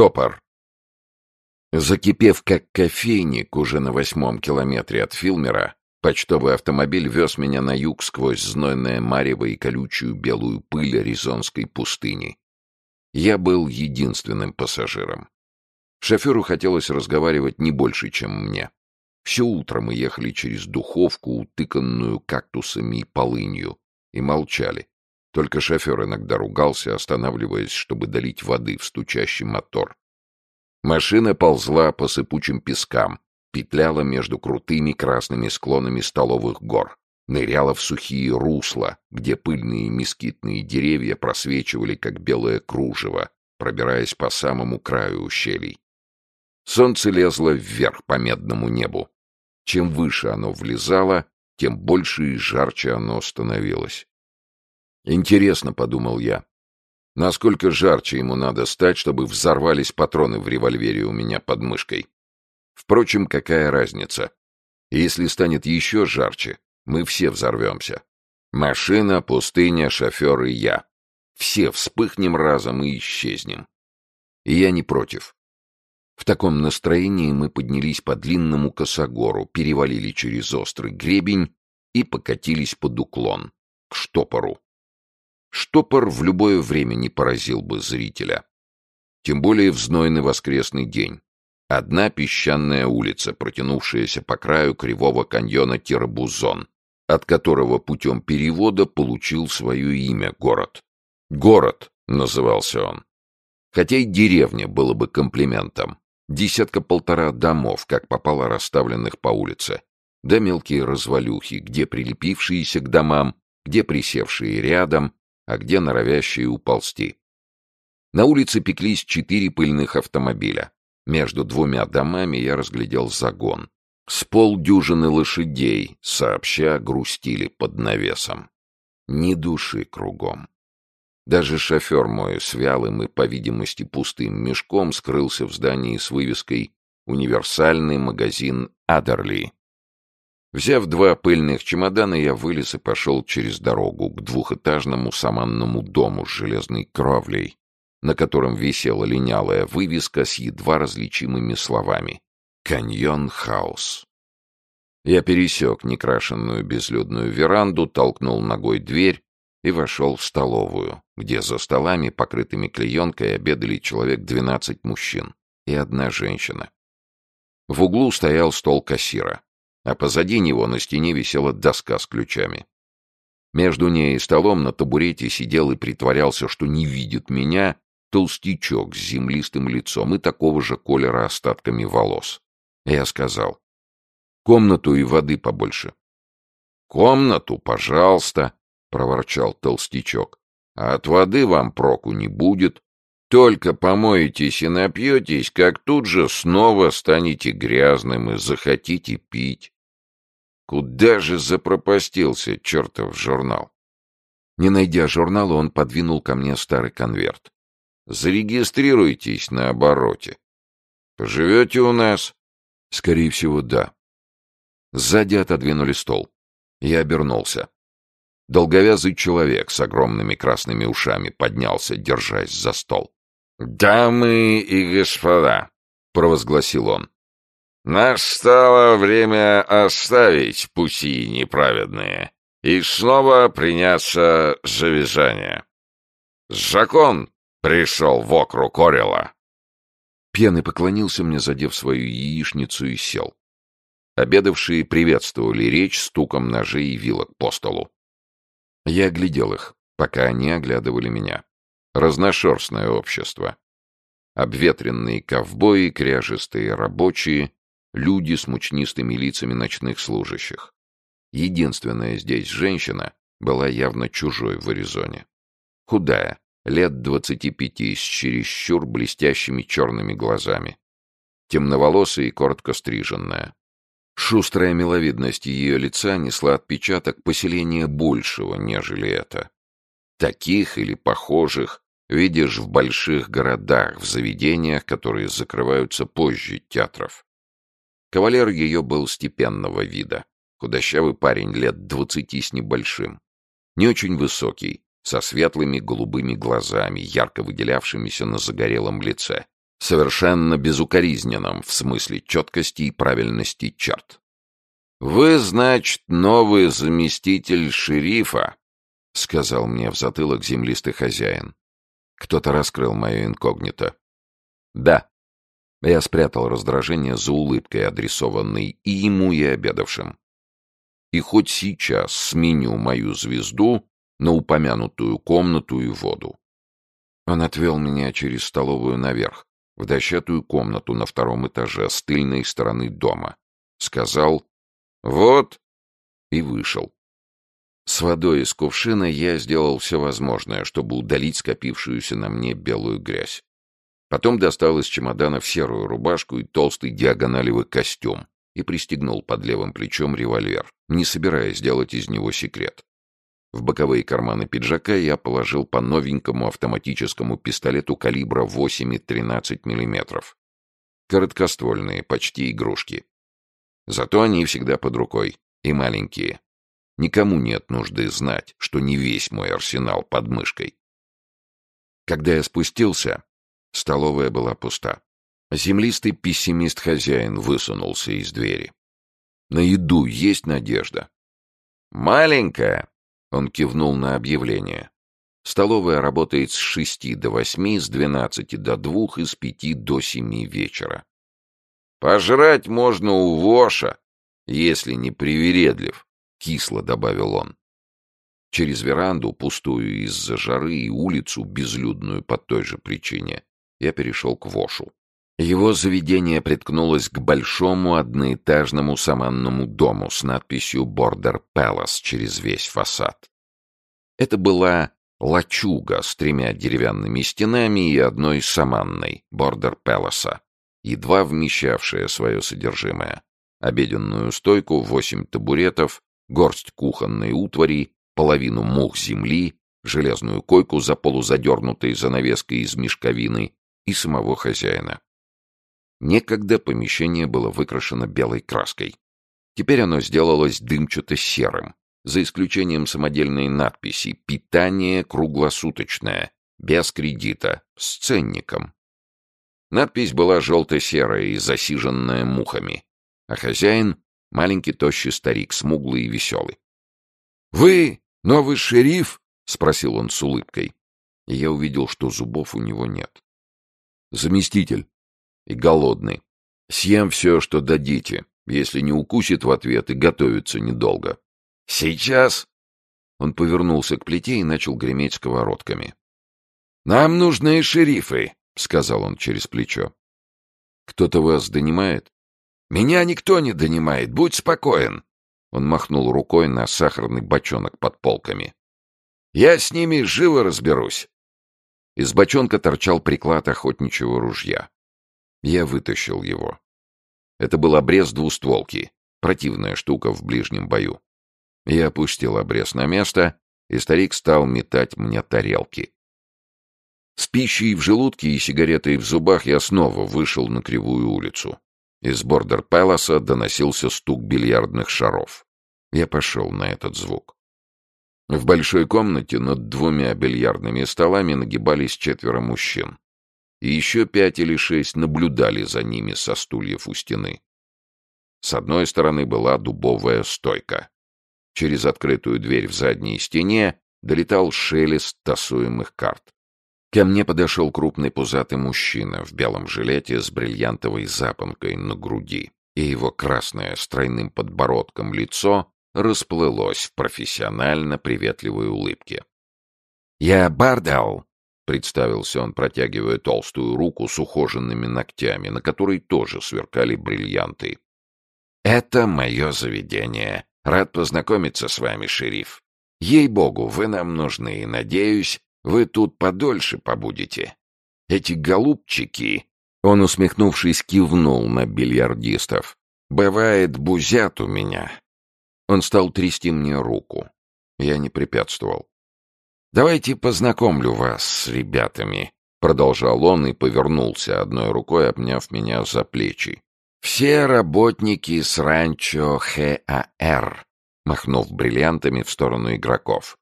Штопор. Закипев как кофейник уже на восьмом километре от Филмера, почтовый автомобиль вез меня на юг сквозь знойное марево и колючую белую пыль аризонской пустыни. Я был единственным пассажиром. Шоферу хотелось разговаривать не больше, чем мне. Все утро мы ехали через духовку, утыканную кактусами и полынью, и молчали. Только шофер иногда ругался, останавливаясь, чтобы долить воды в стучащий мотор. Машина ползла по сыпучим пескам, петляла между крутыми красными склонами столовых гор, ныряла в сухие русла, где пыльные мескитные деревья просвечивали, как белое кружево, пробираясь по самому краю ущелий. Солнце лезло вверх по медному небу. Чем выше оно влезало, тем больше и жарче оно становилось. Интересно, — подумал я, Насколько жарче ему надо стать, чтобы взорвались патроны в револьвере у меня под мышкой? Впрочем, какая разница? Если станет еще жарче, мы все взорвемся. Машина, пустыня, шофер и я. Все вспыхнем разом и исчезнем. И я не против. В таком настроении мы поднялись по длинному косогору, перевалили через острый гребень и покатились под уклон, к штопору. Штопор в любое время не поразил бы зрителя. Тем более в знойный воскресный день. Одна песчаная улица, протянувшаяся по краю кривого каньона Тирабузон, от которого путем перевода получил свое имя город. «Город» назывался он. Хотя и деревня было бы комплиментом. Десятка-полтора домов, как попало расставленных по улице. Да мелкие развалюхи, где прилепившиеся к домам, где присевшие рядом, а где норовящие уползти. На улице пеклись четыре пыльных автомобиля. Между двумя домами я разглядел загон. С полдюжины лошадей, сообща, грустили под навесом. Ни души кругом. Даже шофер мой с вялым и, по видимости, пустым мешком скрылся в здании с вывеской «Универсальный магазин Адерли». Взяв два пыльных чемодана, я вылез и пошел через дорогу к двухэтажному саманному дому с железной кровлей, на котором висела линялая вывеска с едва различимыми словами «Каньон Хаус». Я пересек некрашенную безлюдную веранду, толкнул ногой дверь и вошел в столовую, где за столами, покрытыми клеенкой, обедали человек двенадцать мужчин и одна женщина. В углу стоял стол кассира а позади него на стене висела доска с ключами. Между ней и столом на табурете сидел и притворялся, что не видит меня, толстячок с землистым лицом и такого же колера остатками волос. Я сказал, «Комнату и воды побольше». «Комнату, пожалуйста», — проворчал толстячок. «А от воды вам проку не будет. Только помоетесь и напьетесь, как тут же снова станете грязным и захотите пить. Куда же запропастился чертов журнал? Не найдя журнала, он подвинул ко мне старый конверт. Зарегистрируйтесь на обороте. Поживете у нас? Скорее всего, да. Сзади отодвинули стол. Я обернулся. Долговязый человек с огромными красными ушами поднялся, держась за стол. «Дамы и господа», — провозгласил он, — «настало время оставить пути неправедные и снова приняться за вязание. Закон пришел в округ Орела». Пьяный поклонился мне, задев свою яичницу, и сел. Обедавшие приветствовали речь стуком ножей и вилок по столу. Я оглядел их, пока они оглядывали меня. Разношерстное общество. Обветренные ковбои, кряжестые рабочие, люди с мучнистыми лицами ночных служащих. Единственная здесь женщина была явно чужой в Аризоне. Худая, лет двадцати пяти, с чересчур блестящими черными глазами. Темноволосая и коротко стриженная. Шустрая миловидность ее лица несла отпечаток поселения большего, нежели это. Таких или похожих видишь в больших городах, в заведениях, которые закрываются позже театров. Кавалер ее был степенного вида, худощавый парень лет двадцати с небольшим, не очень высокий, со светлыми голубыми глазами, ярко выделявшимися на загорелом лице, совершенно безукоризненном в смысле четкости и правильности черт. «Вы, значит, новый заместитель шерифа», — сказал мне в затылок землистый хозяин. Кто-то раскрыл мое инкогнито. «Да». Я спрятал раздражение за улыбкой, адресованной и ему, и обедавшим. И хоть сейчас сменю мою звезду на упомянутую комнату и воду. Он отвел меня через столовую наверх, в дощатую комнату на втором этаже с тыльной стороны дома. Сказал «Вот» и вышел. С водой из кувшина я сделал все возможное, чтобы удалить скопившуюся на мне белую грязь. Потом достал из чемодана серую рубашку и толстый диагоналевый костюм и пристегнул под левым плечом револьвер, не собираясь делать из него секрет. В боковые карманы пиджака я положил по новенькому автоматическому пистолету калибра 8,13 мм. Короткоствольные, почти игрушки. Зато они всегда под рукой, и маленькие. Никому нет нужды знать, что не весь мой арсенал под мышкой. Когда я спустился, столовая была пуста. Землистый пессимист-хозяин высунулся из двери. На еду есть надежда. «Маленькая!» Он кивнул на объявление. Столовая работает с шести до восьми, с двенадцати до двух и с пяти до семи вечера. Пожрать можно у Воша, если не привередлив, кисло добавил он. Через веранду, пустую из-за жары, и улицу, безлюдную по той же причине, я перешел к Вошу. Его заведение приткнулось к большому одноэтажному саманному дому с надписью «Бордер Пэлас» через весь фасад. Это была лачуга с тремя деревянными стенами и одной саманной, «Бордер Пэласа», едва вмещавшая свое содержимое. Обеденную стойку, восемь табуретов, горсть кухонной утвари, половину мух земли, железную койку за полузадернутой занавеской из мешковины и самого хозяина. Некогда помещение было выкрашено белой краской. Теперь оно сделалось дымчато-серым, за исключением самодельной надписи «Питание круглосуточное, без кредита, с ценником». Надпись была желто-серая и засиженная мухами, а хозяин — маленький тощий старик, смуглый и веселый. «Вы новый шериф?» — спросил он с улыбкой. И я увидел, что зубов у него нет. «Заместитель», и голодный. Съем все, что дадите, если не укусит в ответ и готовится недолго. Сейчас...» Он повернулся к плите и начал греметь сковородками. «Нам нужны шерифы», — сказал он через плечо. «Кто-то вас донимает?» «Меня никто не донимает, будь спокоен». Он махнул рукой на сахарный бочонок под полками. «Я с ними живо разберусь». Из бочонка торчал приклад охотничьего ружья. Я вытащил его. Это был обрез двустволки, противная штука в ближнем бою. Я опустил обрез на место, и старик стал метать мне тарелки. С пищей в желудке и сигаретой в зубах я снова вышел на кривую улицу. Из бордер Пэласа доносился стук бильярдных шаров. Я пошел на этот звук. В большой комнате над двумя бильярдными столами нагибались четверо мужчин и еще пять или шесть наблюдали за ними со стульев у стены. С одной стороны была дубовая стойка. Через открытую дверь в задней стене долетал шелест тасуемых карт. Ко мне подошел крупный пузатый мужчина в белом жилете с бриллиантовой запонкой на груди, и его красное с тройным подбородком лицо расплылось в профессионально приветливой улыбке. «Я Бардал», Представился он, протягивая толстую руку с ухоженными ногтями, на которой тоже сверкали бриллианты. «Это мое заведение. Рад познакомиться с вами, шериф. Ей-богу, вы нам нужны, и, надеюсь, вы тут подольше побудете. Эти голубчики...» Он, усмехнувшись, кивнул на бильярдистов. «Бывает, бузят у меня». Он стал трясти мне руку. Я не препятствовал. «Давайте познакомлю вас с ребятами», — продолжал он и повернулся, одной рукой обняв меня за плечи. «Все работники с ранчо ХАР», — махнув бриллиантами в сторону игроков.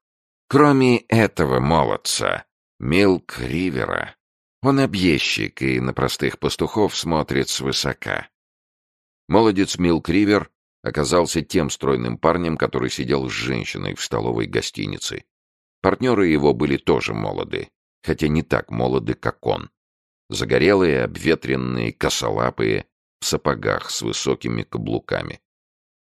«Кроме этого молодца, Милк Ривера. Он объездчик и на простых пастухов смотрит свысока. Молодец Мил Кривер оказался тем стройным парнем, который сидел с женщиной в столовой гостинице. Партнеры его были тоже молоды, хотя не так молоды, как он. Загорелые, обветренные, косолапые, в сапогах с высокими каблуками.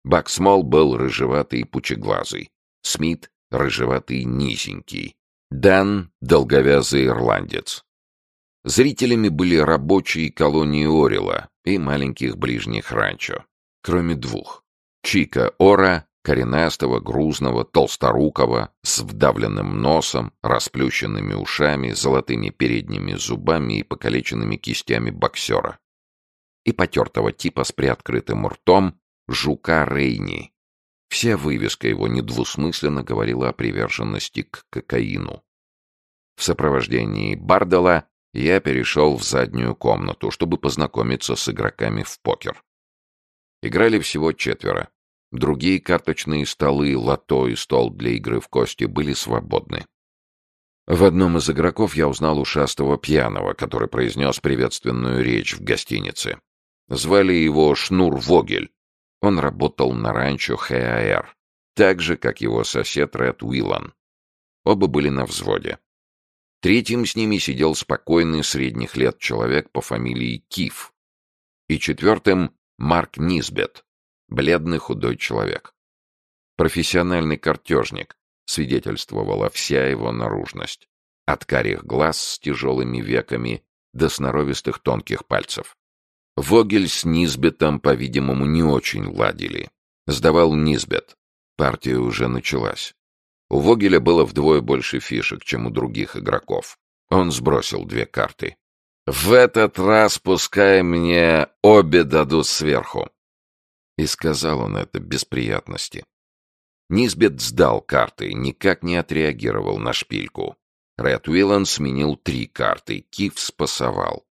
Бак Смол был рыжеватый и пучеглазый. Смит — рыжеватый низенький. Дан — долговязый ирландец. Зрителями были рабочие колонии Орела и маленьких ближних ранчо, кроме двух. Чика Ора, коренастого, грузного, толсторукого, с вдавленным носом, расплющенными ушами, золотыми передними зубами и покалеченными кистями боксера. И потертого типа с приоткрытым ртом жука Рейни. Вся вывеска его недвусмысленно говорила о приверженности к кокаину. В сопровождении Бардела я перешел в заднюю комнату, чтобы познакомиться с игроками в покер. Играли всего четверо. Другие карточные столы, лото и стол для игры в кости были свободны. В одном из игроков я узнал ушастого пьяного, который произнес приветственную речь в гостинице. Звали его Шнур Вогель. Он работал на ранчо ХАР, так же, как его сосед Ред Уиллан. Оба были на взводе. Третьим с ними сидел спокойный средних лет человек по фамилии Киф. И четвертым — Марк Низбет, бледный худой человек. Профессиональный картежник, свидетельствовала вся его наружность. От карих глаз с тяжелыми веками до сноровистых тонких пальцев. Вогель с Низбетом, по-видимому, не очень ладили. Сдавал Низбет. Партия уже началась. У Вогеля было вдвое больше фишек, чем у других игроков. Он сбросил две карты. «В этот раз пускай мне обе дадут сверху». И сказал он это без приятности. Низбет сдал карты, никак не отреагировал на шпильку. Ред Уиллан сменил три карты, Киф спасовал.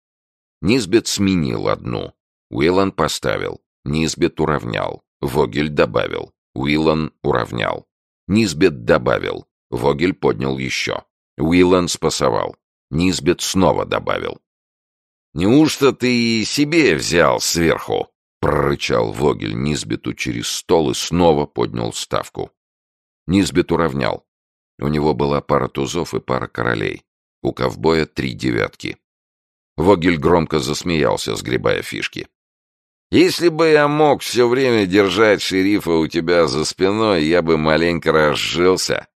Низбет сменил одну. Уиллан поставил. Низбет уравнял. Вогель добавил. Уиллан уравнял. Низбет добавил. Вогель поднял еще. Уиллан спасовал. Низбет снова добавил. «Неужто ты себе взял сверху?» — прорычал Вогель Низбету через стол и снова поднял ставку. Низбет уравнял. У него была пара тузов и пара королей. У ковбоя три девятки. Вогель громко засмеялся, сгребая фишки. Если бы я мог все время держать шерифа у тебя за спиной, я бы маленько разжился.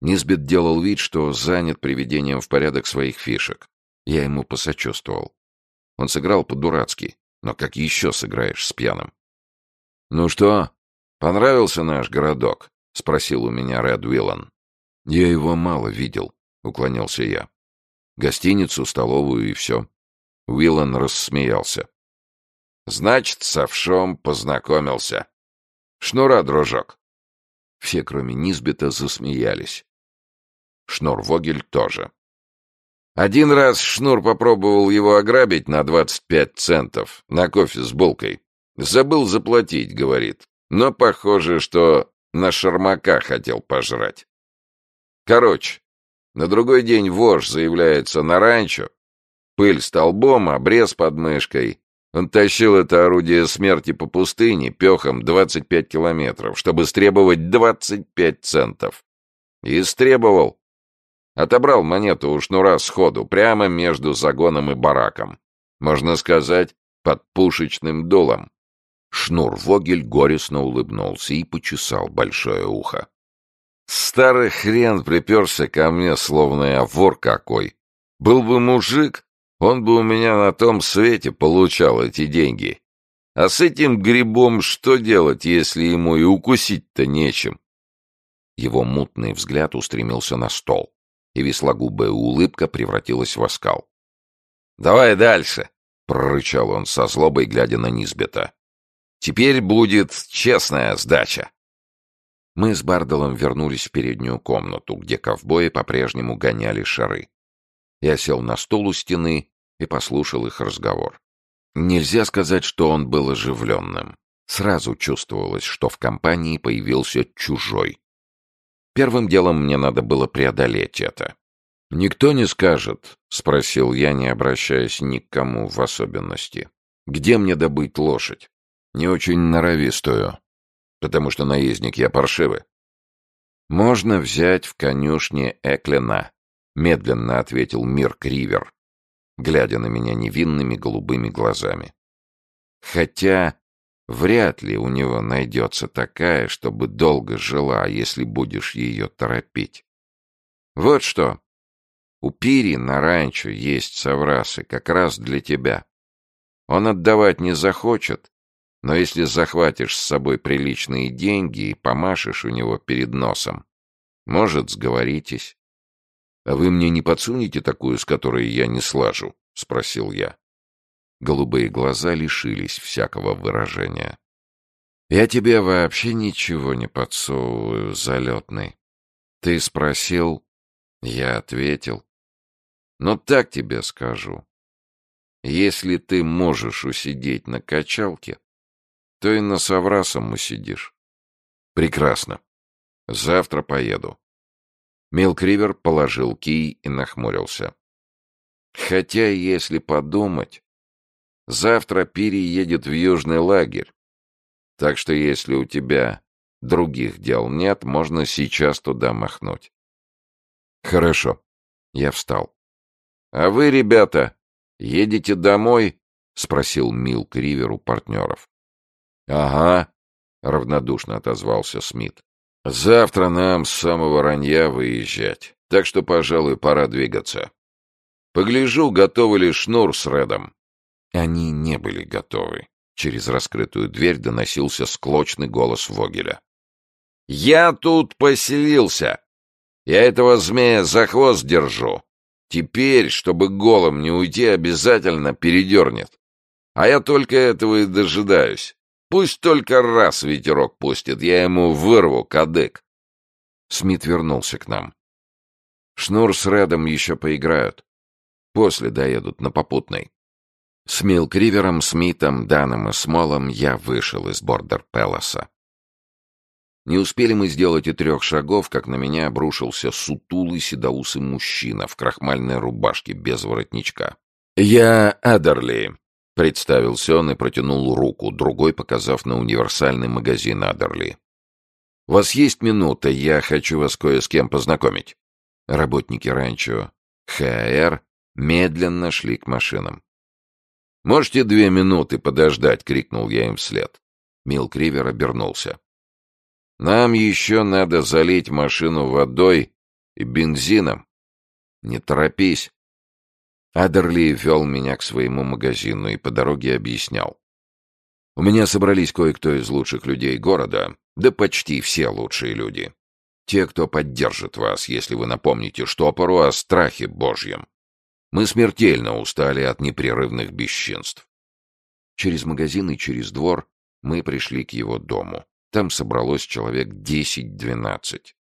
Низбет делал вид, что занят приведением в порядок своих фишек. Я ему посочувствовал. Он сыграл по-дурацки, но как еще сыграешь с пьяным? «Ну что, понравился наш городок?» — спросил у меня Ред Уиллан. «Я его мало видел», — уклонился я. «Гостиницу, столовую и все». Уиллан рассмеялся. Значит, с овшом познакомился. Шнура, дружок. Все, кроме Низбета, засмеялись. Шнур Вогель тоже. Один раз Шнур попробовал его ограбить на 25 центов на кофе с булкой. Забыл заплатить, говорит. Но похоже, что на шармака хотел пожрать. Короче, на другой день вож заявляется на ранчо. Пыль столбом, обрез под мышкой. Он тащил это орудие смерти по пустыне пехом 25 километров, чтобы стребовать 25 центов. И истребовал. Отобрал монету у шнура сходу, прямо между загоном и бараком. Можно сказать, под пушечным дулом. Шнур Вогель горестно улыбнулся и почесал большое ухо. Старый хрен приперся ко мне, словно я вор какой. Был бы мужик, он бы у меня на том свете получал эти деньги. А с этим грибом что делать, если ему и укусить-то нечем? Его мутный взгляд устремился на стол, и веслогубая улыбка превратилась в оскал. «Давай дальше!» — прорычал он со злобой, глядя на Низбета. «Теперь будет честная сдача!» Мы с Бардалом вернулись в переднюю комнату, где ковбои по-прежнему гоняли шары. Я сел на стол у стены и послушал их разговор. Нельзя сказать, что он был оживленным. Сразу чувствовалось, что в компании появился чужой. Первым делом мне надо было преодолеть это. «Никто не скажет», — спросил я, не обращаясь ни к кому в особенности. «Где мне добыть лошадь? Не очень норовистую, потому что наездник я паршивый». «Можно взять в конюшне Эклена», — медленно ответил Мир Кривер, глядя на меня невинными голубыми глазами. «Хотя вряд ли у него найдется такая, чтобы долго жила, если будешь ее торопить. Вот что, у Пири на ранчо есть соврасы, как раз для тебя. Он отдавать не захочет, но если захватишь с собой приличные деньги и помашешь у него перед носом, может, сговоритесь. — А вы мне не подсунете такую, с которой я не слажу? — спросил я. Голубые глаза лишились всякого выражения. — Я тебе вообще ничего не подсовываю, залетный. Ты спросил, я ответил. Но так тебе скажу. Если ты можешь усидеть на качалке, то и на соврасом усидишь. Прекрасно. Завтра поеду. Милкривер положил кий и нахмурился. Хотя, если подумать, завтра Пири едет в южный лагерь. Так что если у тебя других дел нет, можно сейчас туда махнуть. Хорошо. Я встал. «А вы, ребята, едете домой?» — спросил Милк Ривер у партнеров. «Ага», — равнодушно отозвался Смит. «Завтра нам с самого ранья выезжать, так что, пожалуй, пора двигаться. Погляжу, готовы ли Шнур с Редом». Они не были готовы. Через раскрытую дверь доносился склочный голос Вогеля. «Я тут поселился. Я этого змея за хвост держу. Теперь, чтобы голым не уйти, обязательно передернет. А я только этого и дожидаюсь. Пусть только раз ветерок пустит, я ему вырву кадык. Смит вернулся к нам. Шнур с Редом еще поиграют. После доедут на попутной. С Милкривером, Смитом, Даном и Смолом я вышел из Бордер Пелоса. Не успели мы сделать и трех шагов, как на меня обрушился сутулый седоусый мужчина в крахмальной рубашке без воротничка. «Я Адерли», — представился он и протянул руку, другой показав на универсальный магазин Адерли. «У вас есть минута, я хочу вас кое с кем познакомить». Работники ранчо ХАР медленно шли к машинам. «Можете две минуты подождать?» — крикнул я им вслед. Мил Кривер обернулся. Нам еще надо залить машину водой и бензином. Не торопись. Адерли вел меня к своему магазину и по дороге объяснял. У меня собрались кое-кто из лучших людей города, да почти все лучшие люди. Те, кто поддержит вас, если вы напомните штопору о страхе Божьем. Мы смертельно устали от непрерывных бесчинств. Через магазин и через двор мы пришли к его дому. Там собралось человек десять-двенадцать.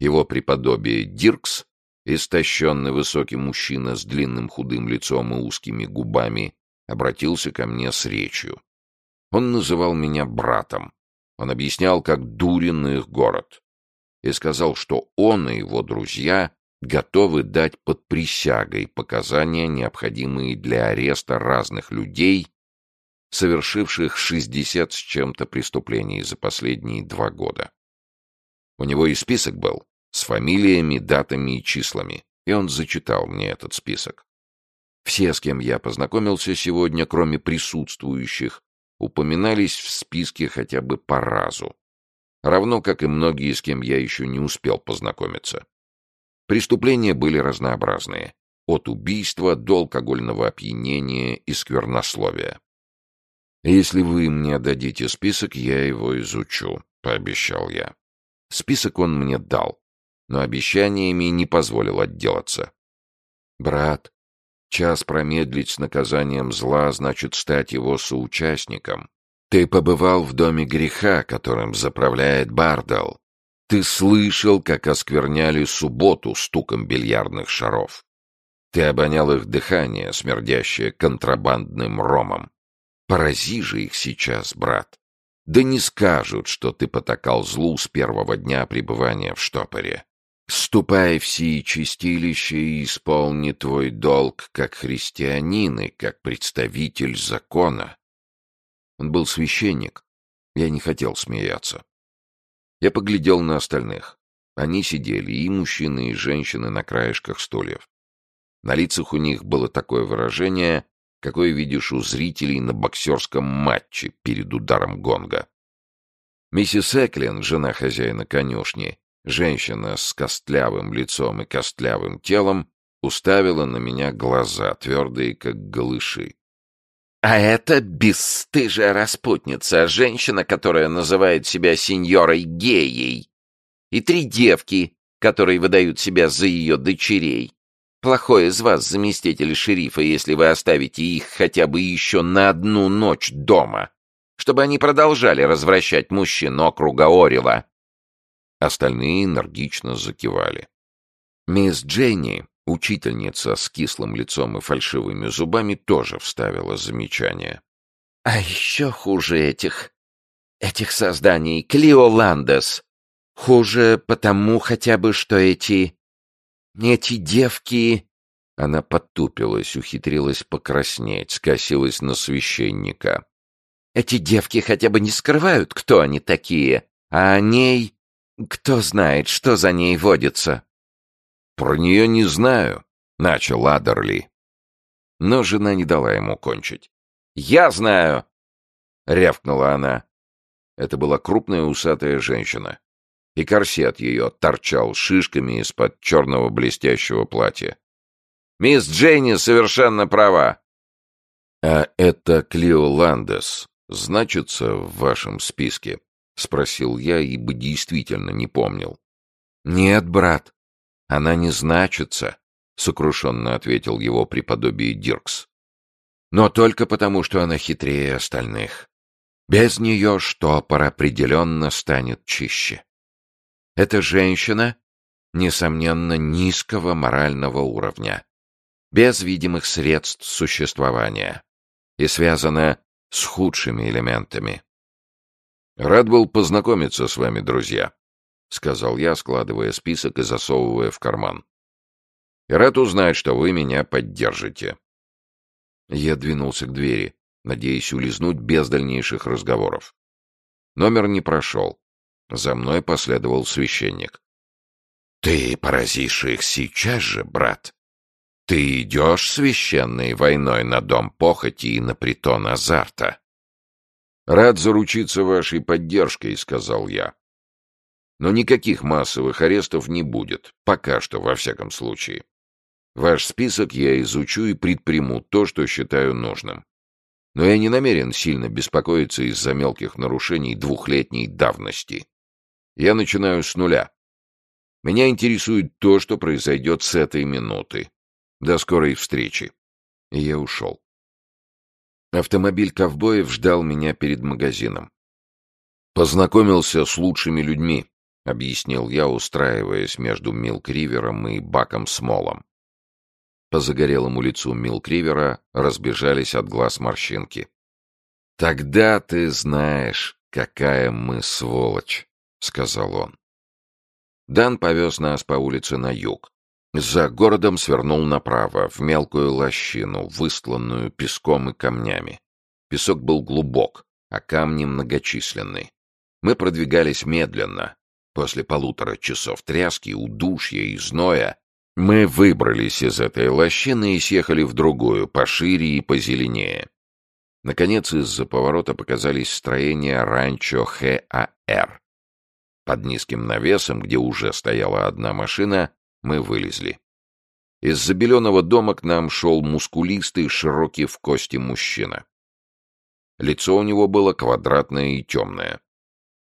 Его преподобие Диркс, истощенный высокий мужчина с длинным худым лицом и узкими губами, обратился ко мне с речью. Он называл меня братом. Он объяснял, как дурен их город. И сказал, что он и его друзья готовы дать под присягой показания, необходимые для ареста разных людей совершивших 60 с чем-то преступлений за последние два года. У него и список был, с фамилиями, датами и числами, и он зачитал мне этот список. Все, с кем я познакомился сегодня, кроме присутствующих, упоминались в списке хотя бы по разу. Равно как и многие, с кем я еще не успел познакомиться. Преступления были разнообразные. От убийства до алкогольного опьянения и сквернословия. «Если вы мне дадите список, я его изучу», — пообещал я. Список он мне дал, но обещаниями не позволил отделаться. «Брат, час промедлить с наказанием зла значит стать его соучастником. Ты побывал в доме греха, которым заправляет Бардал. Ты слышал, как оскверняли субботу стуком бильярдных шаров. Ты обонял их дыхание, смердящее контрабандным ромом. Порази же их сейчас, брат. Да не скажут, что ты потакал злу с первого дня пребывания в штопоре. Ступай в сии чистилище и исполни твой долг как христианин и как представитель закона. Он был священник. Я не хотел смеяться. Я поглядел на остальных. Они сидели, и мужчины, и женщины на краешках стульев. На лицах у них было такое выражение, какое видишь у зрителей на боксерском матче перед ударом гонга. Миссис Эклин, жена хозяина конюшни, женщина с костлявым лицом и костлявым телом, уставила на меня глаза, твердые, как голыши. «А это бесстыжая распутница, женщина, которая называет себя сеньорой геей, и три девки, которые выдают себя за ее дочерей. Плохой из вас заместитель шерифа, если вы оставите их хотя бы еще на одну ночь дома, чтобы они продолжали развращать мужчин округа Орела». Остальные энергично закивали. Мисс Дженни, учительница с кислым лицом и фальшивыми зубами, тоже вставила замечание. «А еще хуже этих... этих созданий Клио Ландес. Хуже потому хотя бы, что эти... эти девки...» Она подтупилась, ухитрилась покраснеть, скосилась на священника. «Эти девки хотя бы не скрывают, кто они такие, а о ней кто знает, что за ней водится?» «Про нее не знаю», — начал Адерли. Но жена не дала ему кончить. «Я знаю!» — рявкнула она. Это была крупная усатая женщина. И корсет ее торчал шишками из-под черного блестящего платья. «Мисс Дженни совершенно права!» «А это Клио Ландес значится в вашем списке?» — спросил я, ибо действительно не помнил. «Нет, брат, она не значится», — сокрушенно ответил его преподобие Диркс. «Но только потому, что она хитрее остальных. Без нее штопор определенно станет чище. Эта женщина, несомненно, низкого морального уровня, без видимых средств существования и связана с худшими элементами. «Рад был познакомиться с вами, друзья», — сказал я, складывая список и засовывая в карман. «И рад узнать, что вы меня поддержите». Я двинулся к двери, надеясь улизнуть без дальнейших разговоров. Номер не прошел. За мной последовал священник. «Ты поразишь их сейчас же, брат. Ты идешь священной войной на дом похоти и на притон азарта». «Рад заручиться вашей поддержкой», — сказал я. «Но никаких массовых арестов не будет, пока что, во всяком случае. Ваш список я изучу и предприму то, что считаю нужным. Но я не намерен сильно беспокоиться из-за мелких нарушений двухлетней давности. Я начинаю с нуля. Меня интересует то, что произойдет с этой минуты. До скорой встречи». И я ушел. Автомобиль ковбоев ждал меня перед магазином. «Познакомился с лучшими людьми», — объяснил я, устраиваясь между Милк-Ривером и Баком Смолом. По загорелому лицу Милк-Ривера разбежались от глаз морщинки. «Тогда ты знаешь, какая мы сволочь», — сказал он. Дан повез нас по улице на юг. За городом свернул направо, в мелкую лощину, выстланную песком и камнями. Песок был глубок, а камни многочисленны. Мы продвигались медленно. После полутора часов тряски, удушья и зноя мы выбрались из этой лощины и съехали в другую, пошире и позеленее. Наконец, из-за поворота показались строения ранчо ХАР. Под низким навесом, где уже стояла одна машина, мы вылезли. Из забеленного дома к нам шел мускулистый, широкий в кости мужчина. Лицо у него было квадратное и темное.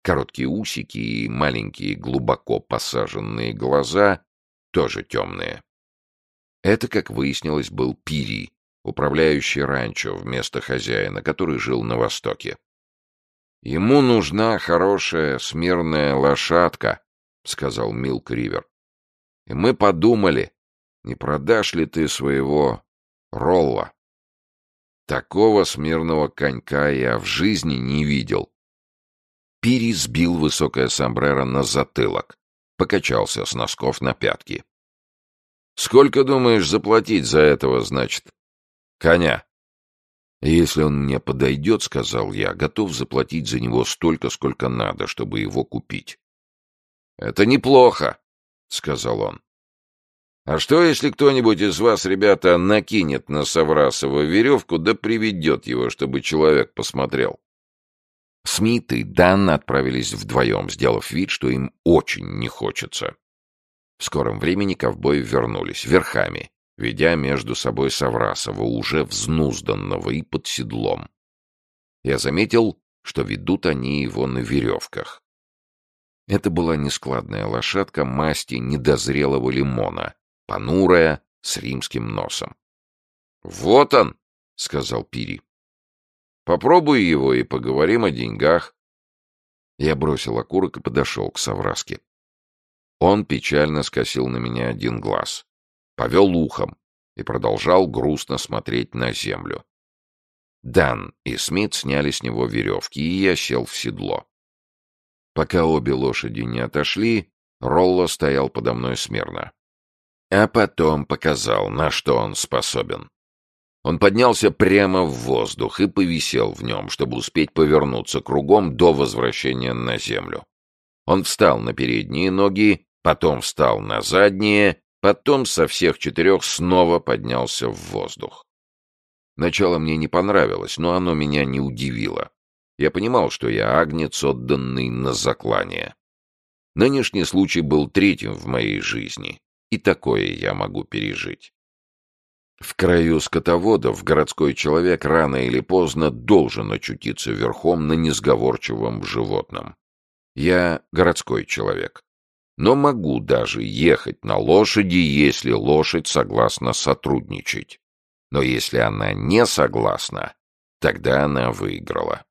Короткие усики и маленькие, глубоко посаженные глаза тоже темные. Это, как выяснилось, был Пири, управляющий ранчо вместо хозяина, который жил на востоке. «Ему нужна хорошая смирная лошадка», — сказал Милк Ривер. И мы подумали, не продашь ли ты своего Ролла. Такого смирного конька я в жизни не видел. Пири сбил высокое сомбреро на затылок, покачался с носков на пятки. «Сколько думаешь заплатить за этого, значит, коня?» «Если он мне подойдет, — сказал я, — готов заплатить за него столько, сколько надо, чтобы его купить». «Это неплохо», — сказал он. «А что, если кто-нибудь из вас, ребята, накинет на Саврасова веревку да приведет его, чтобы человек посмотрел?» Смит и Дан отправились вдвоем, сделав вид, что им очень не хочется. В скором времени ковбои вернулись, верхами, ведя между собой Саврасова, уже взнузданного и под седлом. Я заметил, что ведут они его на веревках. Это была нескладная лошадка масти недозрелого лимона, понурая, с римским носом. «Вот он!» — сказал Пири. «Попробуй его и поговорим о деньгах». Я бросил окурок и подошел к Савраске. Он печально скосил на меня один глаз повел ухом и продолжал грустно смотреть на землю. Дан и Смит сняли с него веревки, и я сел в седло. Пока обе лошади не отошли, Ролло стоял подо мной смирно. А потом показал, на что он способен. Он поднялся прямо в воздух и повисел в нем, чтобы успеть повернуться кругом до возвращения на землю. Он встал на передние ноги, потом встал на задние Потом со всех четырех снова поднялся в воздух. Начало мне не понравилось, но оно меня не удивило. Я понимал, что я агнец, отданный на заклание. Нынешний случай был третьим в моей жизни, и такое я могу пережить. В краю скотоводов городской человек рано или поздно должен очутиться верхом на несговорчивом животном. Я городской человек но могу даже ехать на лошади, если лошадь согласна сотрудничать. Но если она не согласна, тогда она выиграла.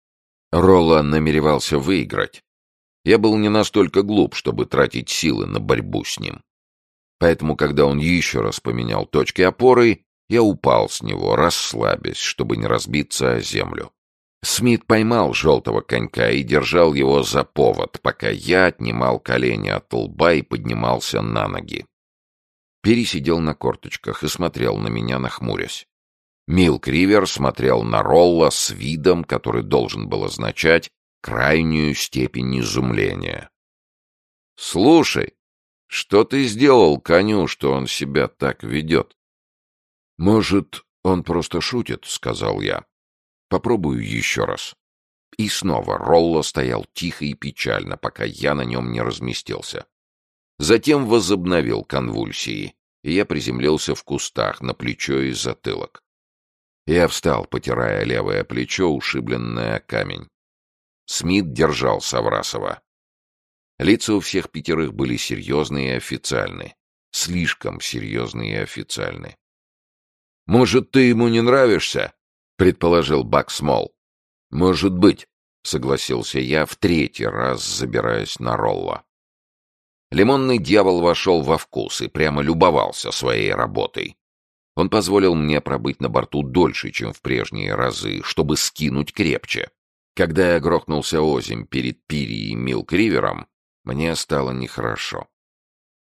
Ролла намеревался выиграть. Я был не настолько глуп, чтобы тратить силы на борьбу с ним. Поэтому, когда он еще раз поменял точки опоры, я упал с него, расслабясь, чтобы не разбиться о землю. Смит поймал желтого конька и держал его за повод, пока я отнимал колени от лба и поднимался на ноги. Пересидел на корточках и смотрел на меня, нахмурясь. Мил Кривер смотрел на Ролла с видом, который должен был означать крайнюю степень изумления. «Слушай, что ты сделал коню, что он себя так ведет?» «Может, он просто шутит», — сказал я. Попробую еще раз. И снова Ролло стоял тихо и печально, пока я на нем не разместился. Затем возобновил конвульсии, и я приземлился в кустах на плечо и затылок. Я встал, потирая левое плечо, ушибленное камень. Смит держал Саврасова. Лица у всех пятерых были серьезные и официальны. Слишком серьезные и официальны. «Может, ты ему не нравишься?» предположил Бак Смол. Может быть, согласился я в третий раз, забираясь на Ролла. Лимонный дьявол вошел во вкус и прямо любовался своей работой. Он позволил мне пробыть на борту дольше, чем в прежние разы, чтобы скинуть крепче. Когда я грохнулся озим перед Пири и Милк Ривером, мне стало нехорошо.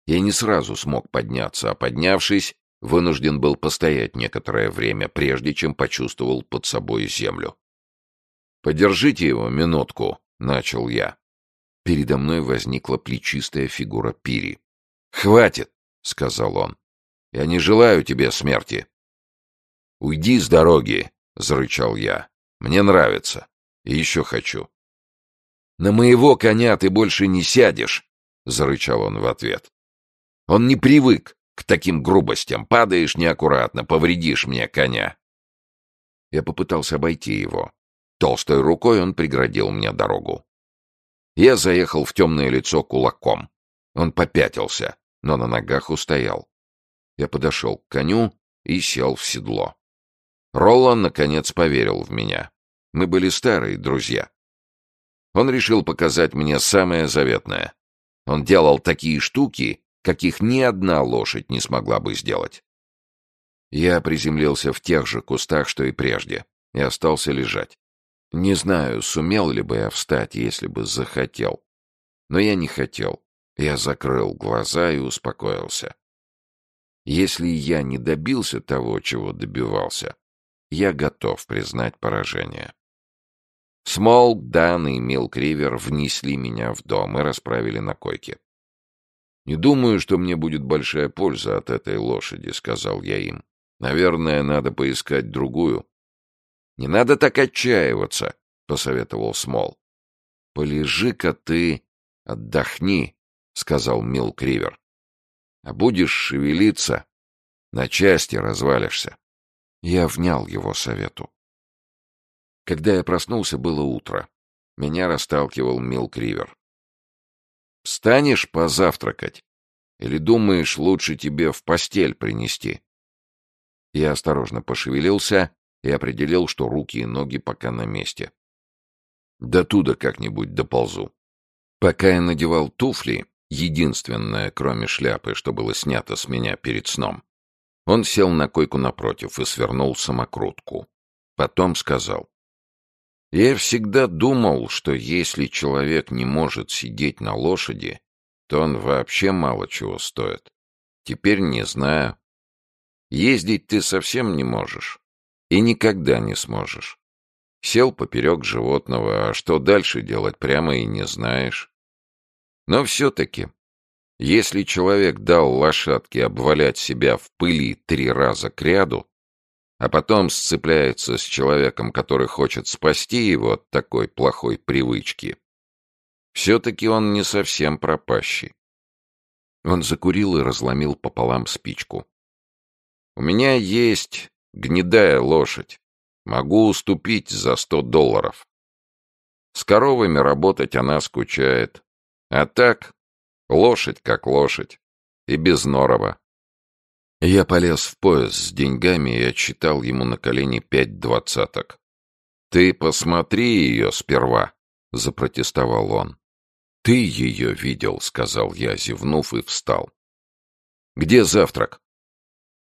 Я не сразу смог подняться, а поднявшись, вынужден был постоять некоторое время, прежде чем почувствовал под собой землю. «Подержите его минутку», — начал я. Передо мной возникла плечистая фигура Пири. «Хватит», — сказал он. «Я не желаю тебе смерти». «Уйди с дороги», — зарычал я. «Мне нравится. И еще хочу». «На моего коня ты больше не сядешь», — зарычал он в ответ. Он не привык к таким грубостям. Падаешь неаккуратно, повредишь мне коня. Я попытался обойти его. Толстой рукой он преградил мне дорогу. Я заехал в темное лицо кулаком. Он попятился, но на ногах устоял. Я подошел к коню и сел в седло. Ролан, наконец, поверил в меня. Мы были старые друзья. Он решил показать мне самое заветное. Он делал такие штуки, каких ни одна лошадь не смогла бы сделать. Я приземлился в тех же кустах, что и прежде, и остался лежать. Не знаю, сумел ли бы я встать, если бы захотел. Но я не хотел. Я закрыл глаза и успокоился. Если я не добился того, чего добивался, я готов признать поражение. Смолк, Дан и Милк Ривер внесли меня в дом и расправили на койке. «Не думаю, что мне будет большая польза от этой лошади», — сказал я им. «Наверное, надо поискать другую». «Не надо так отчаиваться», — посоветовал Смол. «Полежи-ка ты, отдохни», — сказал Милк Ривер. «А будешь шевелиться, на части развалишься». Я внял его совету. Когда я проснулся, было утро. Меня расталкивал Милк Ривер. «Встанешь позавтракать? Или думаешь, лучше тебе в постель принести?» Я осторожно пошевелился и определил, что руки и ноги пока на месте. До туда как-нибудь доползу. Пока я надевал туфли, единственное, кроме шляпы, что было снято с меня перед сном, он сел на койку напротив и свернул самокрутку. Потом сказал. «Я всегда думал, что если человек не может сидеть на лошади, то он вообще мало чего стоит. Теперь не знаю. Ездить ты совсем не можешь. И никогда не сможешь. Сел поперек животного, а что дальше делать прямо и не знаешь. Но все-таки если человек дал лошадке обвалять себя в пыли три раза к ряду, а потом сцепляется с человеком, который хочет спасти его от такой плохой привычки, все-таки он не совсем пропащий. Он закурил и разломил пополам спичку. «У меня есть гнедая лошадь. Могу уступить за сто долларов. С коровами работать она скучает. А так Лошадь как лошадь. И без норова. Я полез в пояс с деньгами и отчитал ему на колени пять двадцаток. «Ты посмотри ее сперва», — запротестовал он. «Ты ее видел», — сказал я, зевнув и встал. «Где завтрак?»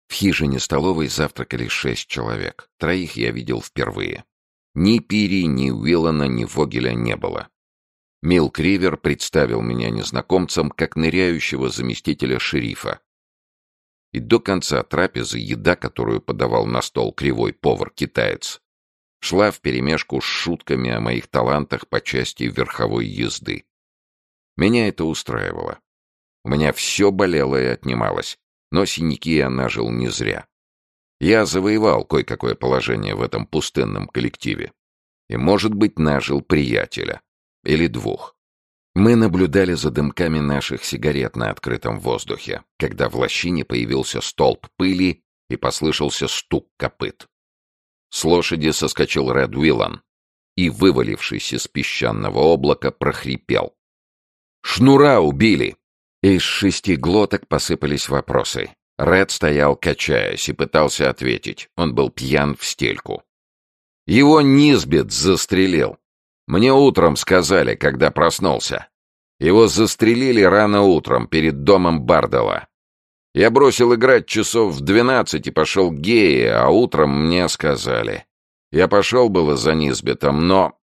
В хижине-столовой завтракали шесть человек. Троих я видел впервые. Ни Пири, ни Уиллана, ни Вогеля не было. Мил Кривер представил меня незнакомцам как ныряющего заместителя шерифа. И до конца трапезы еда, которую подавал на стол кривой повар-китаец, шла вперемешку с шутками о моих талантах по части верховой езды. Меня это устраивало. У меня все болело и отнималось, но синяки я нажил не зря. Я завоевал кое-какое положение в этом пустынном коллективе. И, может быть, нажил приятеля. Или двух. Мы наблюдали за дымками наших сигарет на открытом воздухе, когда в лощине появился столб пыли и послышался стук копыт. С лошади соскочил Ред Уиллан и, вывалившись из песчаного облака, прохрипел. «Шнура убили!» Из шести глоток посыпались вопросы. Ред стоял, качаясь, и пытался ответить. Он был пьян в стельку. «Его Низбет застрелил. Мне утром сказали, когда проснулся. Его застрелили рано утром перед домом Бардела. Я бросил играть часов в двенадцать и пошел к Гее, а утром мне сказали. Я пошел было за Низбетом, но...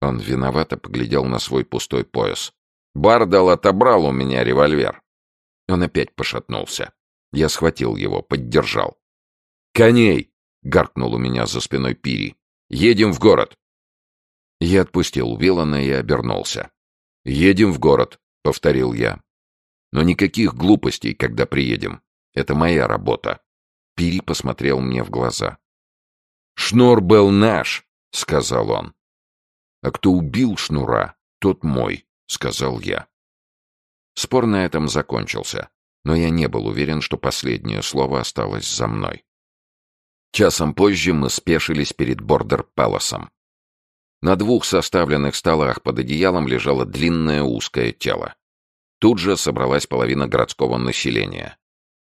Он виновато поглядел на свой пустой пояс. Бардел отобрал у меня револьвер. Он опять пошатнулся. Я схватил его, поддержал. «Коней!» — гаркнул у меня за спиной Пири. «Едем в город!» Я отпустил Вилана и обернулся. «Едем в город», — повторил я. «Но никаких глупостей, когда приедем. Это моя работа». Пири посмотрел мне в глаза. «Шнур был наш», — сказал он. «А кто убил Шнура, тот мой», — сказал я. Спор на этом закончился, но я не был уверен, что последнее слово осталось за мной. Часом позже мы спешились перед Бордер-Пэласом. На двух составленных столах под одеялом лежало длинное узкое тело. Тут же собралась половина городского населения.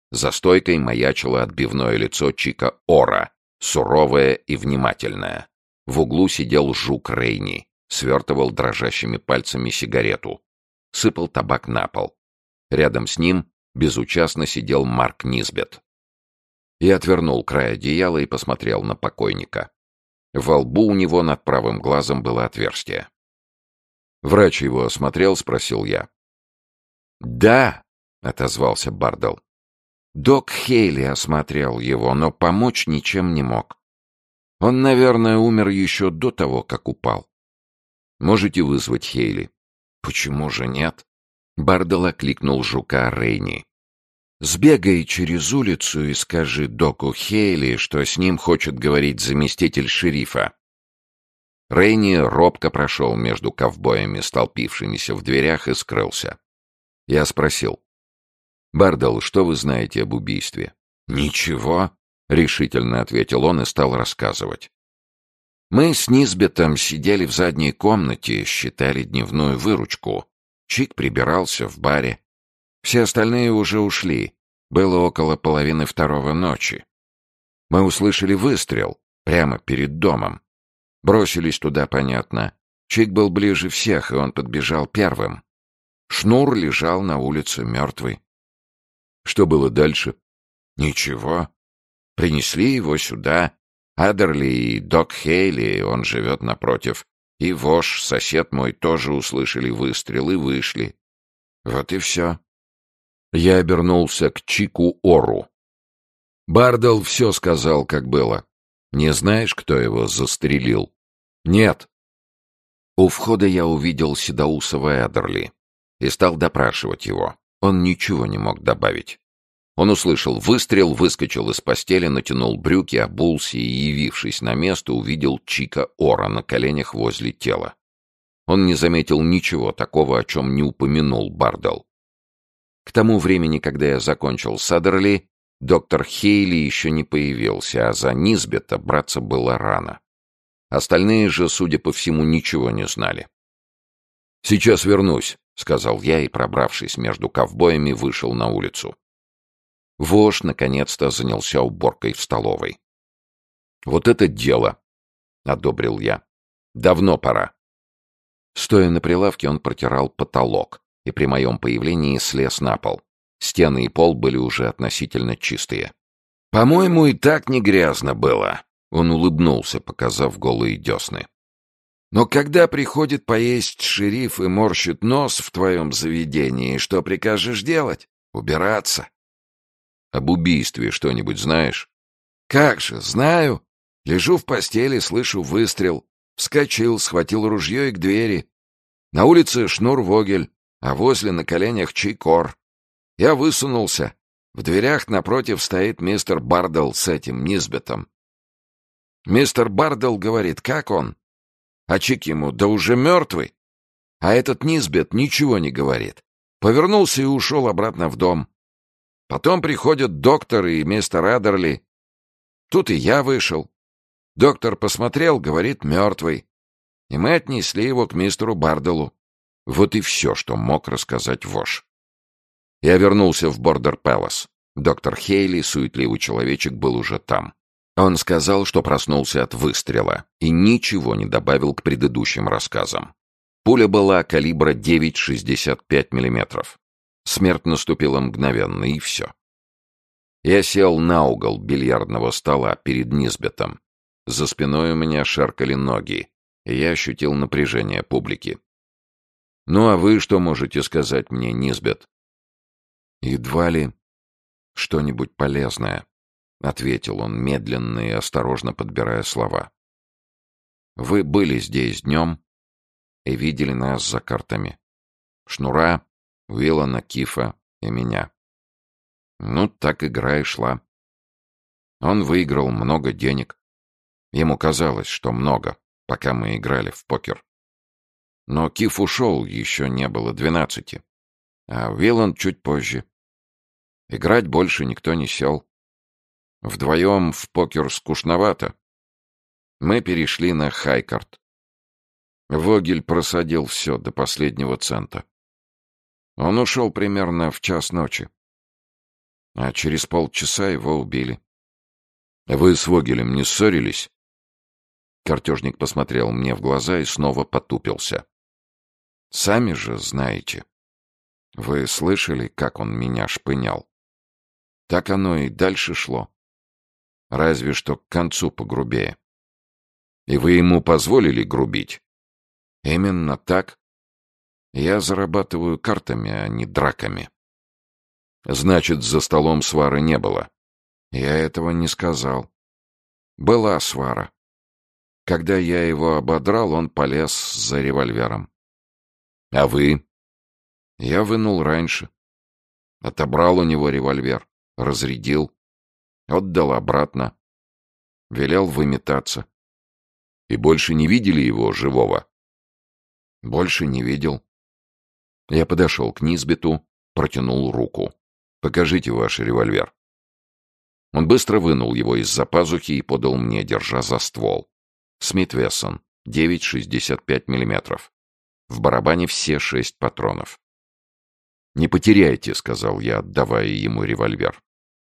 За стойкой маячило отбивное лицо Чика Ора, суровое и внимательное. В углу сидел жук Рейни, свертывал дрожащими пальцами сигарету. Сыпал табак на пол. Рядом с ним безучастно сидел Марк Низбет. Я отвернул край одеяла и посмотрел на покойника. Во лбу у него над правым глазом было отверстие. «Врач его осмотрел?» — спросил я. «Да», — отозвался Бардал. Док Хейли осмотрел его, но помочь ничем не мог. Он, наверное, умер еще до того, как упал. Можете вызвать Хейли? Почему же нет? Бардал окликнул жука Рейни. Сбегай через улицу и скажи доку Хейли, что с ним хочет говорить заместитель шерифа. Рейни робко прошел между ковбоями, столпившимися в дверях, и скрылся. Я спросил. «Бардал, что вы знаете об убийстве?» «Ничего», — решительно ответил он и стал рассказывать. «Мы с Низбетом сидели в задней комнате, считали дневную выручку. Чик прибирался в баре. Все остальные уже ушли. Было около половины второго ночи. Мы услышали выстрел прямо перед домом. Бросились туда, понятно. Чик был ближе всех, и он подбежал первым. Шнур лежал на улице мертвый. Что было дальше? Ничего. Принесли его сюда. Адерли и Док Хейли, он живет напротив. И Вош, сосед мой, тоже услышали выстрел и вышли. Вот и все. Я обернулся к Чику Ору. Бардел все сказал, как было. Не знаешь, кто его застрелил? Нет. У входа я увидел Седоусова Эдерли и стал допрашивать его. Он ничего не мог добавить. Он услышал выстрел, выскочил из постели, натянул брюки, обулся и, явившись на место, увидел Чика Ора на коленях возле тела. Он не заметил ничего такого, о чем не упомянул Бардел. К тому времени, когда я закончил с Адерли, доктор Хейли еще не появился, а за Низбета браться было рано. Остальные же, судя по всему, ничего не знали. «Сейчас вернусь», — сказал я и, пробравшись между ковбоями, вышел на улицу. Вож наконец-то занялся уборкой в столовой. «Вот это дело!» — одобрил я. «Давно пора». Стоя на прилавке, он протирал потолок, и при моем появлении слез на пол. Стены и пол были уже относительно чистые. «По-моему, и так не грязно было», — он улыбнулся, показав голые десны. «Но когда приходит поесть шериф и морщит нос в твоем заведении, что прикажешь делать? Убираться. Об убийстве что-нибудь знаешь? Как же, знаю. Лежу в постели, слышу выстрел. Вскочил, схватил ружье и к двери. На улице шнур Вогель а возле на коленях чайкор. Я высунулся. В дверях напротив стоит мистер Бардел с этим Низбетом. Мистер Бардел говорит, как он? А Чик ему, да уже мертвый. А этот Низбет ничего не говорит. Повернулся и ушел обратно в дом. Потом приходят доктор и мистер Адерли. Тут и я вышел. Доктор посмотрел, говорит, мертвый. И мы отнесли его к мистеру Барделу. Вот и все, что мог рассказать Вош. Я вернулся в Бордер Пэлас. Доктор Хейли, суетливый человечек, был уже там. Он сказал, что проснулся от выстрела и ничего не добавил к предыдущим рассказам. Пуля была калибра 9,65 мм. Смерть наступила мгновенно, и все. Я сел на угол бильярдного стола перед Низбетом. За спиной у меня шаркали ноги, и я ощутил напряжение публики. Ну а вы что можете сказать мне, Низбет? Едва ли что-нибудь полезное, ответил он, медленно и осторожно подбирая слова. Вы были здесь днем и видели нас за картами. Шнура, Уиллана, Кифа и меня. Ну, так игра и шла. Он выиграл много денег. Ему казалось, что много, пока мы играли в покер. Но Киф ушел, еще не было двенадцати. А Виланд чуть позже. Играть больше никто не сел. Вдвоем в покер скучновато. Мы перешли на Хайкарт. Вогель просадил все до последнего цента. Он ушел примерно в час ночи. А через полчаса его убили. «Вы с Вогелем не ссорились?» Картежник посмотрел мне в глаза и снова потупился. Сами же знаете. Вы слышали, как он меня шпынял? Так оно и дальше шло. Разве что к концу погрубее. И вы ему позволили грубить? Именно так. Я зарабатываю картами, а не драками. Значит, за столом свары не было. Я этого не сказал. Была свара. Когда я его ободрал, он полез за револьвером. А вы? Я вынул раньше. Отобрал у него револьвер, разрядил, отдал обратно. Велел выметаться. И больше не видели его живого? Больше не видел. Я подошел к Низбиту, протянул руку. «Покажите ваш револьвер». Он быстро вынул его из-за пазухи и подал мне, держа за ствол. Смит Вессон, 9,65 мм. В барабане все шесть патронов. «Не потеряйте», — сказал я, отдавая ему револьвер.